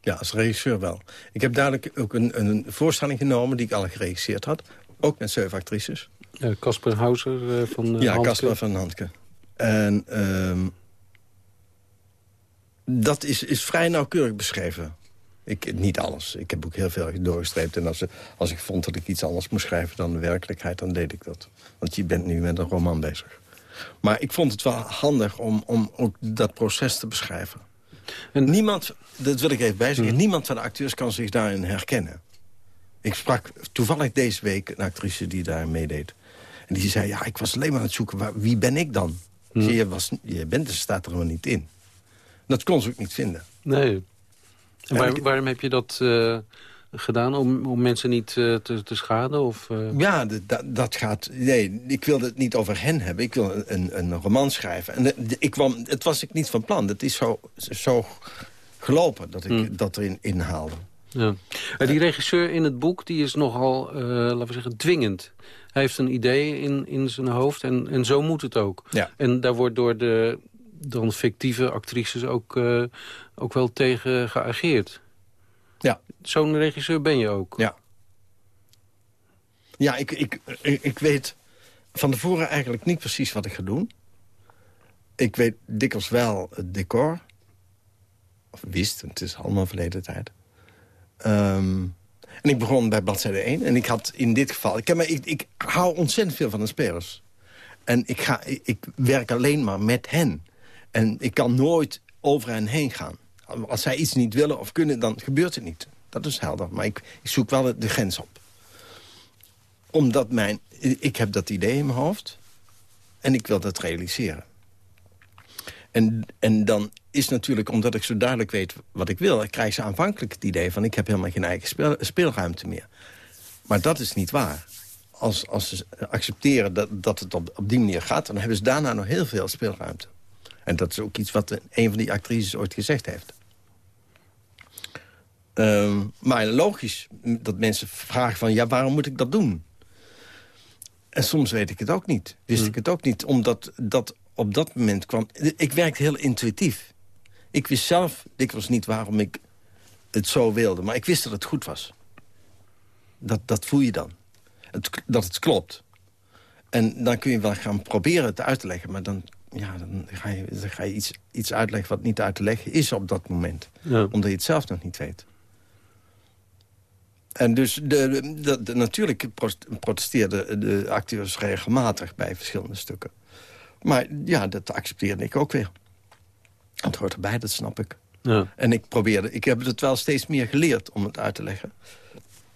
G: Ja, als regisseur wel. Ik heb dadelijk ook een, een voorstelling genomen die ik al geregisseerd had. Ook met zeven actrices.
F: Casper Hauser eh, van uh,
G: ja, Casper van Handke. En ehm, dat is, is vrij nauwkeurig beschreven. Ik, niet alles. Ik heb ook heel veel doorgestreept. En als, als ik vond dat ik iets anders moest schrijven dan de werkelijkheid... dan deed ik dat. Want je bent nu met een roman bezig. Maar ik vond het wel handig om, om ook dat proces te beschrijven. En niemand, dat wil ik even bijzeggen... niemand van de acteurs kan zich daarin herkennen. Ik sprak toevallig deze week een actrice die daar meedeed. En die zei, ja, ik was alleen maar aan het zoeken, waar, wie ben ik dan? Zei, je, was, je bent er, staat er helemaal niet in. Dat kon ze ook niet vinden.
F: Nee. Waar- waarom heb je dat eh, gedaan? Om, om mensen niet eh, te, te schaden? Of, eh?
G: Ja, de- da- dat gaat... Nee, ik wilde het niet over hen hebben. Ik wil een, een roman schrijven. En de- ik kwam, het was ik niet van plan. Het is zo, zo gelopen dat ik dat erin inhaalde.
F: Ja. Die regisseur in het boek die is nogal, eh, laten we zeggen, dwingend. Hij heeft een idee in, in zijn hoofd en, en zo moet het ook.
G: Ja.
F: En daar wordt door de dan fictieve actrices ook, ook wel tegen geageerd.
G: Ja.
F: Zo'n regisseur ben je ook.
G: Ja. Ja, ik, ik, ik, ik weet van tevoren eigenlijk niet precies wat ik ga doen. Ik weet dikwijls wel het decor. Of wist, het is allemaal verleden tijd. Ehm, en ik begon bij bladzijde 1. En ik had in dit geval... Ik, heb, maar ik, ik hou ontzettend veel van de spelers. En ik, ga, ik, ik werk alleen maar met hen. En ik kan nooit over hen heen gaan. Als zij iets niet willen of kunnen, dan gebeurt het niet. Dat is helder. Maar ik, ik zoek wel de, grens op. Omdat mijn... Ik heb dat idee in mijn hoofd. En ik wil dat realiseren. En, en dan is natuurlijk, omdat ik zo duidelijk weet wat ik wil... krijg ze aanvankelijk het idee van... ik heb helemaal geen eigen speel, speelruimte meer. Maar dat is niet waar. Als, als ze accepteren dat, dat het op, op die manier gaat... dan hebben ze daarna nog heel veel speelruimte. En dat is ook iets wat een van die actrices ooit gezegd heeft. Ehm, maar logisch dat mensen vragen van... ja, waarom moet ik dat doen? En soms weet ik het ook niet. Wist ik het ook niet, omdat dat op dat moment kwam... Ik werkte heel intuïtief. Ik wist zelf dikwijls niet waarom ik het zo wilde. Maar ik wist dat het goed was. Dat, dat voel je dan. Het, dat het klopt. En dan kun je wel gaan proberen het uit te leggen. Maar dan, ja, dan ga je, dan ga je iets, iets uitleggen wat niet uit te leggen is op dat moment.
F: Ja.
G: Omdat je het zelf nog niet weet. En dus de, de, de- natuurlijk protesteerden de acteurs regelmatig bij verschillende stukken. Maar ja, dat accepteerde ik ook weer. Het hoort erbij, dat snap ik.
F: Ja.
G: En ik probeerde, ik heb het wel steeds meer geleerd om het uit te leggen.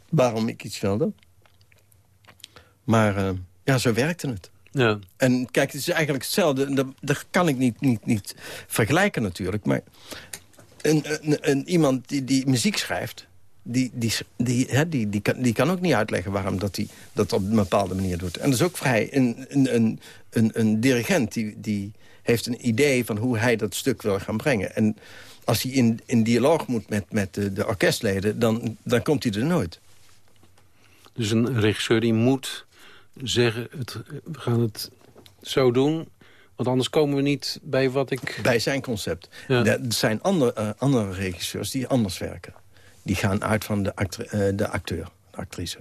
G: Waarom ik iets wilde. Maar eh, ja, zo werkte het.
F: Ja.
G: En kijk, het is eigenlijk hetzelfde. Dat, dat kan ik niet, niet, niet vergelijken natuurlijk. Maar een, een, een, iemand die, die muziek schrijft... Die, die, die, hè, die, die, kan, die kan ook niet uitleggen waarom dat hij dat op een bepaalde manier doet. En dat is ook vrij. Een, een, een, een, een dirigent die, die heeft een idee van hoe hij dat stuk wil gaan brengen. En als hij in, in dialoog moet met, met de, de orkestleden... Dan, dan komt hij er nooit.
F: Dus een regisseur die moet zeggen, het, we gaan het zo doen... want anders komen we niet bij wat ik...
G: Bij zijn concept.
F: Ja.
G: Er zijn andere, eh, andere regisseurs die anders werken. Die gaan uit van de, eh, de acteur, de actrice.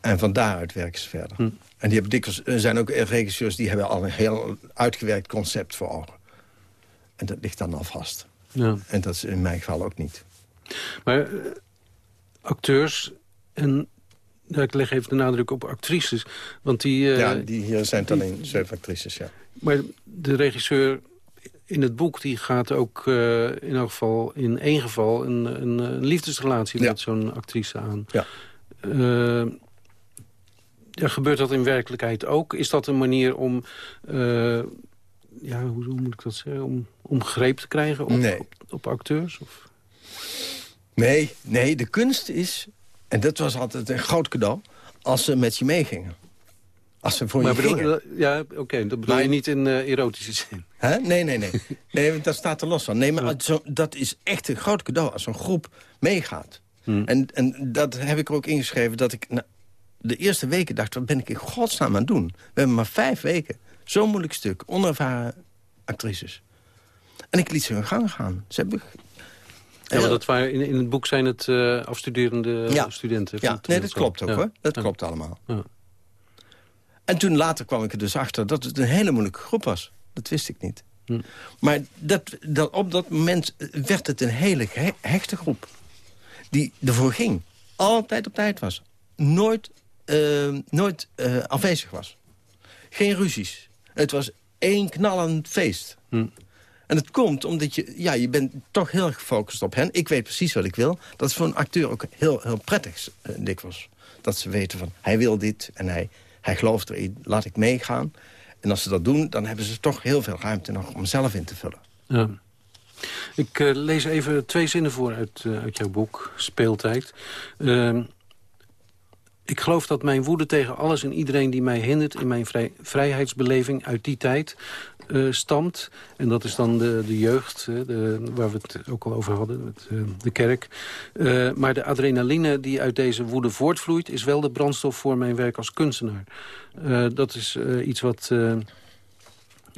G: En van daaruit werken ze verder.
F: Hm.
G: En die hebben dikwijls, er zijn ook regisseurs die hebben al een heel uitgewerkt concept voor ogen. En dat ligt dan al vast.
F: Ja.
G: En dat is in mijn geval ook niet.
F: Maar eh, acteurs en... ja, ik leg even de nadruk op actrices. Want die... eh,
G: ja, die hier zijn het alleen zeven actrices, ja.
F: Maar de regisseur in het boek die gaat ook eh, in elk geval in één geval een, een, een liefdesrelatie
G: Ja.
F: met zo'n actrice aan.
G: Ja.
F: Eh, ja, gebeurt dat in werkelijkheid ook? Is dat een manier om, eh, ja, hoe, hoe moet ik dat zeggen, om, om greep te krijgen op,
G: Nee.
F: op, op acteurs? Of?
G: Nee, nee, de kunst is... En dat was altijd een groot cadeau... als ze met je meegingen. Als ze voor
F: Maar
G: je
F: bedoel,
G: gingen.
F: ja, oké, dat bedoel
G: Maar-
F: je niet in eh, erotische zin.
G: Hè? Nee, nee, nee. nee dat staat er los van. Nee, maar zo, dat is echt een groot cadeau als zo'n groep meegaat. En, en dat heb ik er ook ingeschreven dat ik... na de eerste weken dacht, wat ben ik in godsnaam aan het doen? We hebben maar vijf weken. Zo'n moeilijk stuk. Onervaren actrices. En ik liet ze hun gang gaan. Ze hebben...
F: Ja, maar dat waren, in, in het boek zijn het eh, afstuderende
G: Ja.
F: studenten.
G: Ja, nee, dat klopt ook
F: Ja.
G: hoor. Dat
F: Ja.
G: klopt allemaal.
F: Ja.
G: En toen later kwam ik er dus achter dat het een hele moeilijke groep was. Dat wist ik niet.
F: Hm.
G: Maar dat, dat, op dat moment werd het een hele he- hechte groep. Die ervoor ging. Altijd op tijd was. Nooit, eh, nooit eh, afwezig was. Geen ruzies. Het was één knallend feest.
F: Hm.
G: En het komt omdat je, ja, je bent toch heel gefocust op hen. Ik weet precies wat ik wil. Dat is voor een acteur ook heel, heel prettig eh, dikwijls. Dat ze weten van, hij wil dit en hij, hij gelooft erin. Laat ik meegaan. En als ze dat doen, dan hebben ze toch heel veel ruimte nog om zelf in te vullen.
F: Ja. Ik eh, lees even twee zinnen voor uit, eh, uit jouw boek, Speeltijd. Ehm, ik geloof dat mijn woede tegen alles en iedereen die mij hindert... in mijn vrij- vrijheidsbeleving uit die tijd eh, stamt. En dat is dan de, de jeugd, de, waar we het ook al over hadden, het, eh, de kerk. Eh, maar de adrenaline die uit deze woede voortvloeit... is wel de brandstof voor mijn werk als kunstenaar. Dat is iets wat...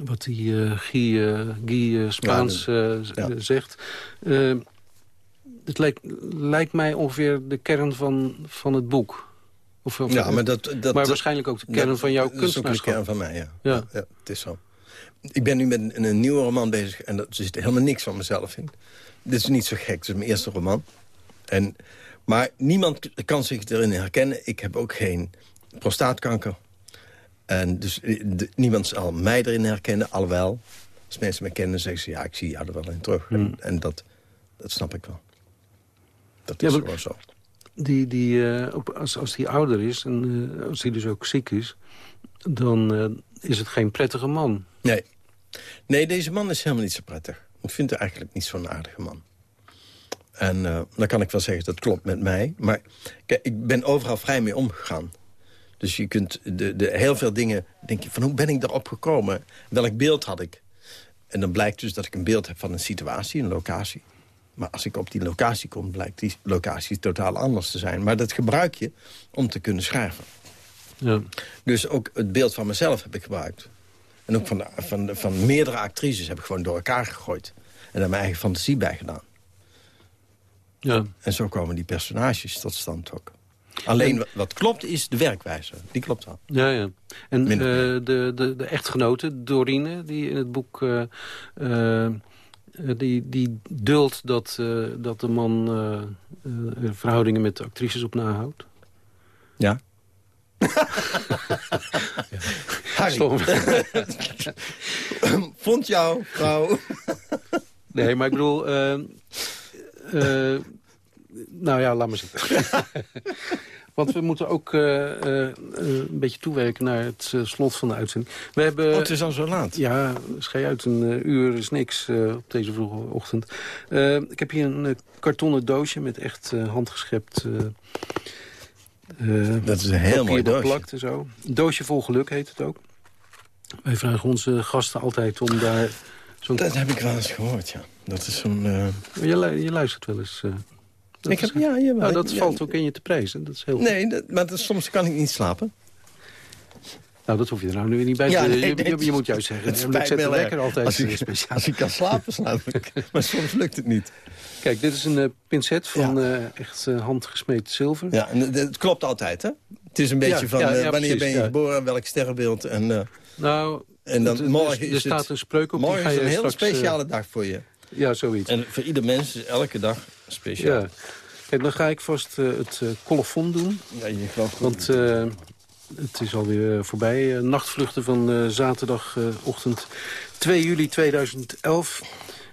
F: wat die Guy, Guy Spaans
G: ja.
F: zegt. Het lijkt, lijkt mij ongeveer de kern van, van het boek. Of, of-
G: Ja, maar dat, dat,
F: maar waarschijnlijk ook de kern
G: dat-
F: van jouw
G: Dat is ook de
F: kunstenaarschap.
G: kern van mij, ja.
F: Ja.
G: Ja. het is zo. Ik ben nu met een, een nieuwe roman bezig en er zit helemaal niks van mezelf in. Dit is niet zo gek, het is mijn eerste roman. En, maar niemand kan zich erin herkennen. Ik heb ook geen prostaatkanker. En dus eh, de- niemand zal mij erin herkennen, alhoewel. Als mensen me kennen, zeggen ze, ja, ik zie jou er wel in terug. En, en dat, dat snap ik wel. Dat
F: Ja,
G: is
F: maar-
G: gewoon zo.
F: Die, die, eh, als, als die ouder is en eh, als hij dus ook ziek is... dan eh, is het geen prettige man.
G: Nee. Nee, deze man is helemaal niet zo prettig. Ik vind hem eigenlijk niet zo'n aardige man. En eh, dan kan ik wel zeggen, dat klopt met mij. Maar kijk, ik ben overal vrij mee omgegaan. Dus je kunt de, de, heel veel dingen... denk je van, hoe ben ik daarop gekomen? Welk beeld had ik? En dan blijkt dus dat ik een beeld heb van een situatie, een locatie. Maar als ik op die locatie kom, blijkt die locatie totaal anders te zijn. Maar dat gebruik je om te kunnen schrijven.
F: Ja.
G: Dus ook het beeld van mezelf heb ik gebruikt. En ook van, de, van, de, van meerdere actrices heb ik gewoon door elkaar gegooid. En daar mijn eigen fantasie bij gedaan.
F: Ja.
G: En zo komen die personages tot stand ook. Alleen wat- wat klopt is de werkwijze. Die klopt wel.
F: Ja, ja. En eh, de, de, de echtgenote, Dorine, die in het boek... eh, eh, die, die duldt dat, eh, dat de man eh, eh, verhoudingen met actrices op nahoudt.
G: Ja.
F: Stom.
G: vond jouw vrouw...
F: Nee, maar ik bedoel... eh, eh, nou ja, laat maar zitten. Want we moeten ook eh, eh, eh, een beetje toewerken naar het slot van de uitzending. We hebben,
G: Oh, het is al zo laat.
F: Ja, schei uit, een uur is niks op deze vroege ochtend. Ik heb hier een kartonnen doosje met echt handgeschept...
G: Dat is een heel mooi doosje.
F: en zo. Een doosje vol geluk heet het ook. Wij vragen onze gasten altijd om daar zo'n...
G: Dat heb ik wel eens gehoord, ja. Dat is zo'n...
F: Je, je luistert wel eens. eh, dat
G: Ik heb-
F: is-
G: ja, jawel.
F: nou, dat
G: Ja.
F: valt ook in je te prijzen. Dat is heel.
G: Nee, dat- maar dat, soms kan ik niet slapen.
F: Nou, dat hoef je er nou nu weer niet bij te
G: Ja,
F: je,
G: nee,
F: je,
G: nee,
F: je, je moet juist zeggen,
G: het spijt me heel erg.
F: altijd
G: Als ik-
F: speciaal.
G: Als ik kan slapen, slaap ik. Maar soms lukt het niet.
F: Kijk, dit is een eh, pincet van eh, echt eh, handgesmeed zilver.
G: Ja, en het- klopt altijd, hè? Het is een beetje
F: Ja,
G: van wanneer
F: precies,
G: ben je geboren, welk sterrenbeeld. En,
F: Nou,
G: en dan
F: het-
G: morgen
F: er,
G: is
F: er staat
G: het,
F: een spreuk op. die
G: morgen
F: ga
G: is een
F: eh,
G: speciale dag voor je.
F: ja, zoiets.
G: En voor ieder mens is elke dag speciaal.
F: Ja. Kijk, dan ga ik vast eh, het eh colofon doen.
G: Ja, je gelooft goed.
F: Want eh, het is alweer voorbij. Nachtvluchten van zaterdagochtend 2 juli 2011.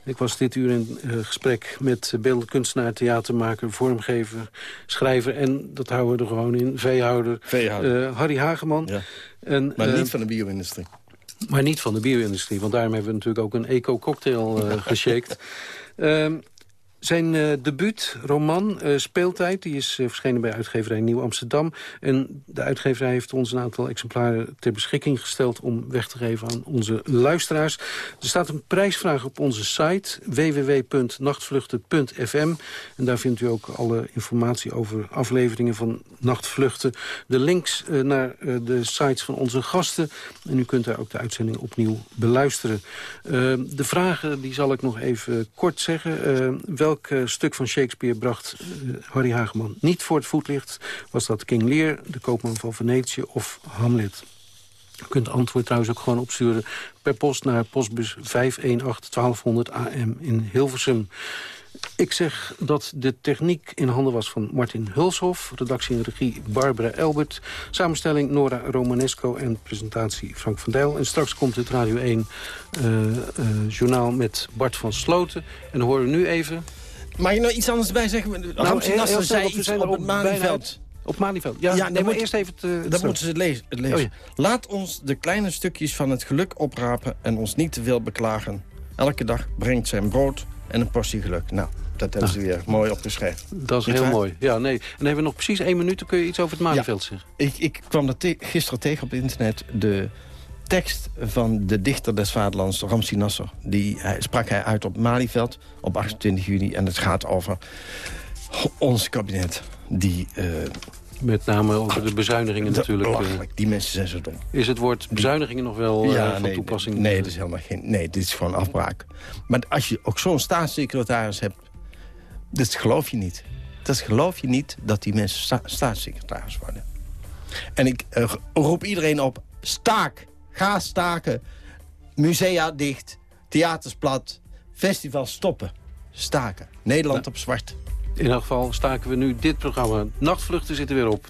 F: Ik was dit uur in gesprek met eh, beeldend kunstenaar, theatermaker, vormgever, schrijver. En dat houden we er gewoon in, veehouder,
G: Veehouder.
F: eh, Harry Hageman.
G: Ja.
F: En,
G: Maar niet van de bio-industrie.
F: maar niet van de bio-industrie, want daarom hebben we natuurlijk ook een eco-cocktail. Ehm, zijn eh debuut, roman, eh, Speeltijd, die is eh, verschenen bij uitgeverij Nieuw Amsterdam. En de uitgeverij heeft ons een aantal exemplaren ter beschikking gesteld... om weg te geven aan onze luisteraars. Er staat een prijsvraag op onze site www.nachtvluchten.fm. En daar vindt u ook alle informatie over afleveringen van Nachtvluchten. De links naar de sites van onze gasten. En u kunt daar ook de uitzending opnieuw beluisteren. De vragen die zal ik nog even kort zeggen. Eh, welk eh, stuk van Shakespeare bracht eh, Harry Hageman niet voor het voetlicht? Was dat King Lear, de koopman van Venetië of Hamlet? U kunt antwoord trouwens ook gewoon opsturen per post naar postbus 518 1200 AM in Hilversum. Ik zeg dat de techniek in handen was van Martin Hulshoff... redactie en regie Barbara Elbert... samenstelling Nora Romanesco en presentatie Frank van Dijl. En straks komt het Radio 1 eh, eh, journaal met Bart van Sloten. En dan horen we nu even...
G: Mag je nou iets anders bij zeggen?
F: Nou, snel,
G: zei iets op het Malieveld.
F: Op Malieveld. Ja,
G: Ja,
F: nee,
G: dan
F: maar
G: moet-
F: eerst even het... het
G: Dat
F: stuk.
G: moeten ze het lezen. Het lezen.
F: Oh, ja.
G: Laat ons de kleine stukjes van het geluk oprapen en ons niet te veel beklagen. Elke dag brengt zijn brood en een portie geluk. Nou, dat hebben ze weer mooi opgeschreven.
F: Dat is
G: Niet
F: heel
G: waar?
F: mooi. Ja, nee. En dan hebben we nog precies één minuut. Dan kun je iets over het Malieveld zeggen.
G: Ik, ik kwam dat te- gisteren tegen op internet. De tekst van de dichter des vaderlands, Ramsi Nasser. Die hij, sprak hij uit op Malieveld op 28 juni. En het gaat over ons kabinet. Die, eh,
F: Met name over de bezuinigingen natuurlijk. eh,
G: belachelijk. Die mensen zijn zo dom.
F: Is het woord bezuinigingen nog wel eh, van
G: nee,
F: toepassing?
G: Nee, dat is helemaal geen. Nee, dit is gewoon afbraak. Maar als je ook zo'n staatssecretaris hebt, dat geloof je niet. Dat geloof je niet dat die mensen sta- staatssecretaris worden. En ik roep iedereen op: staak, ga staken, musea dicht, theaters plat, festivals stoppen, staken. Nederland op zwart.
F: In elk geval staken we nu dit programma. Nachtvluchten zitten weer op.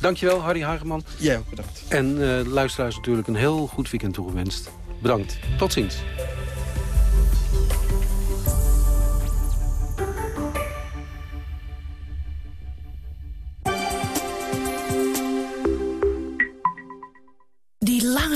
F: Dankjewel, Harry Hageman.
G: Jij ook bedankt.
F: En eh, luisteraars natuurlijk een heel goed weekend toegewenst. Bedankt. Tot ziens.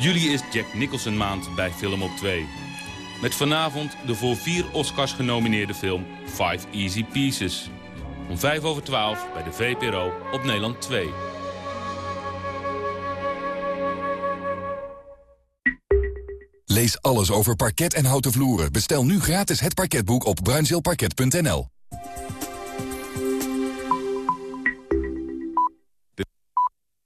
K: Juli is Jack Nicholson maand bij Film op 2. Met vanavond de voor vier Oscars genomineerde film Five Easy Pieces. Om 5 over 12 bij de VPRO op Nederland 2.
C: Lees alles over parket en houten vloeren. Bestel nu gratis het parketboek op bruinzeelparket.nl.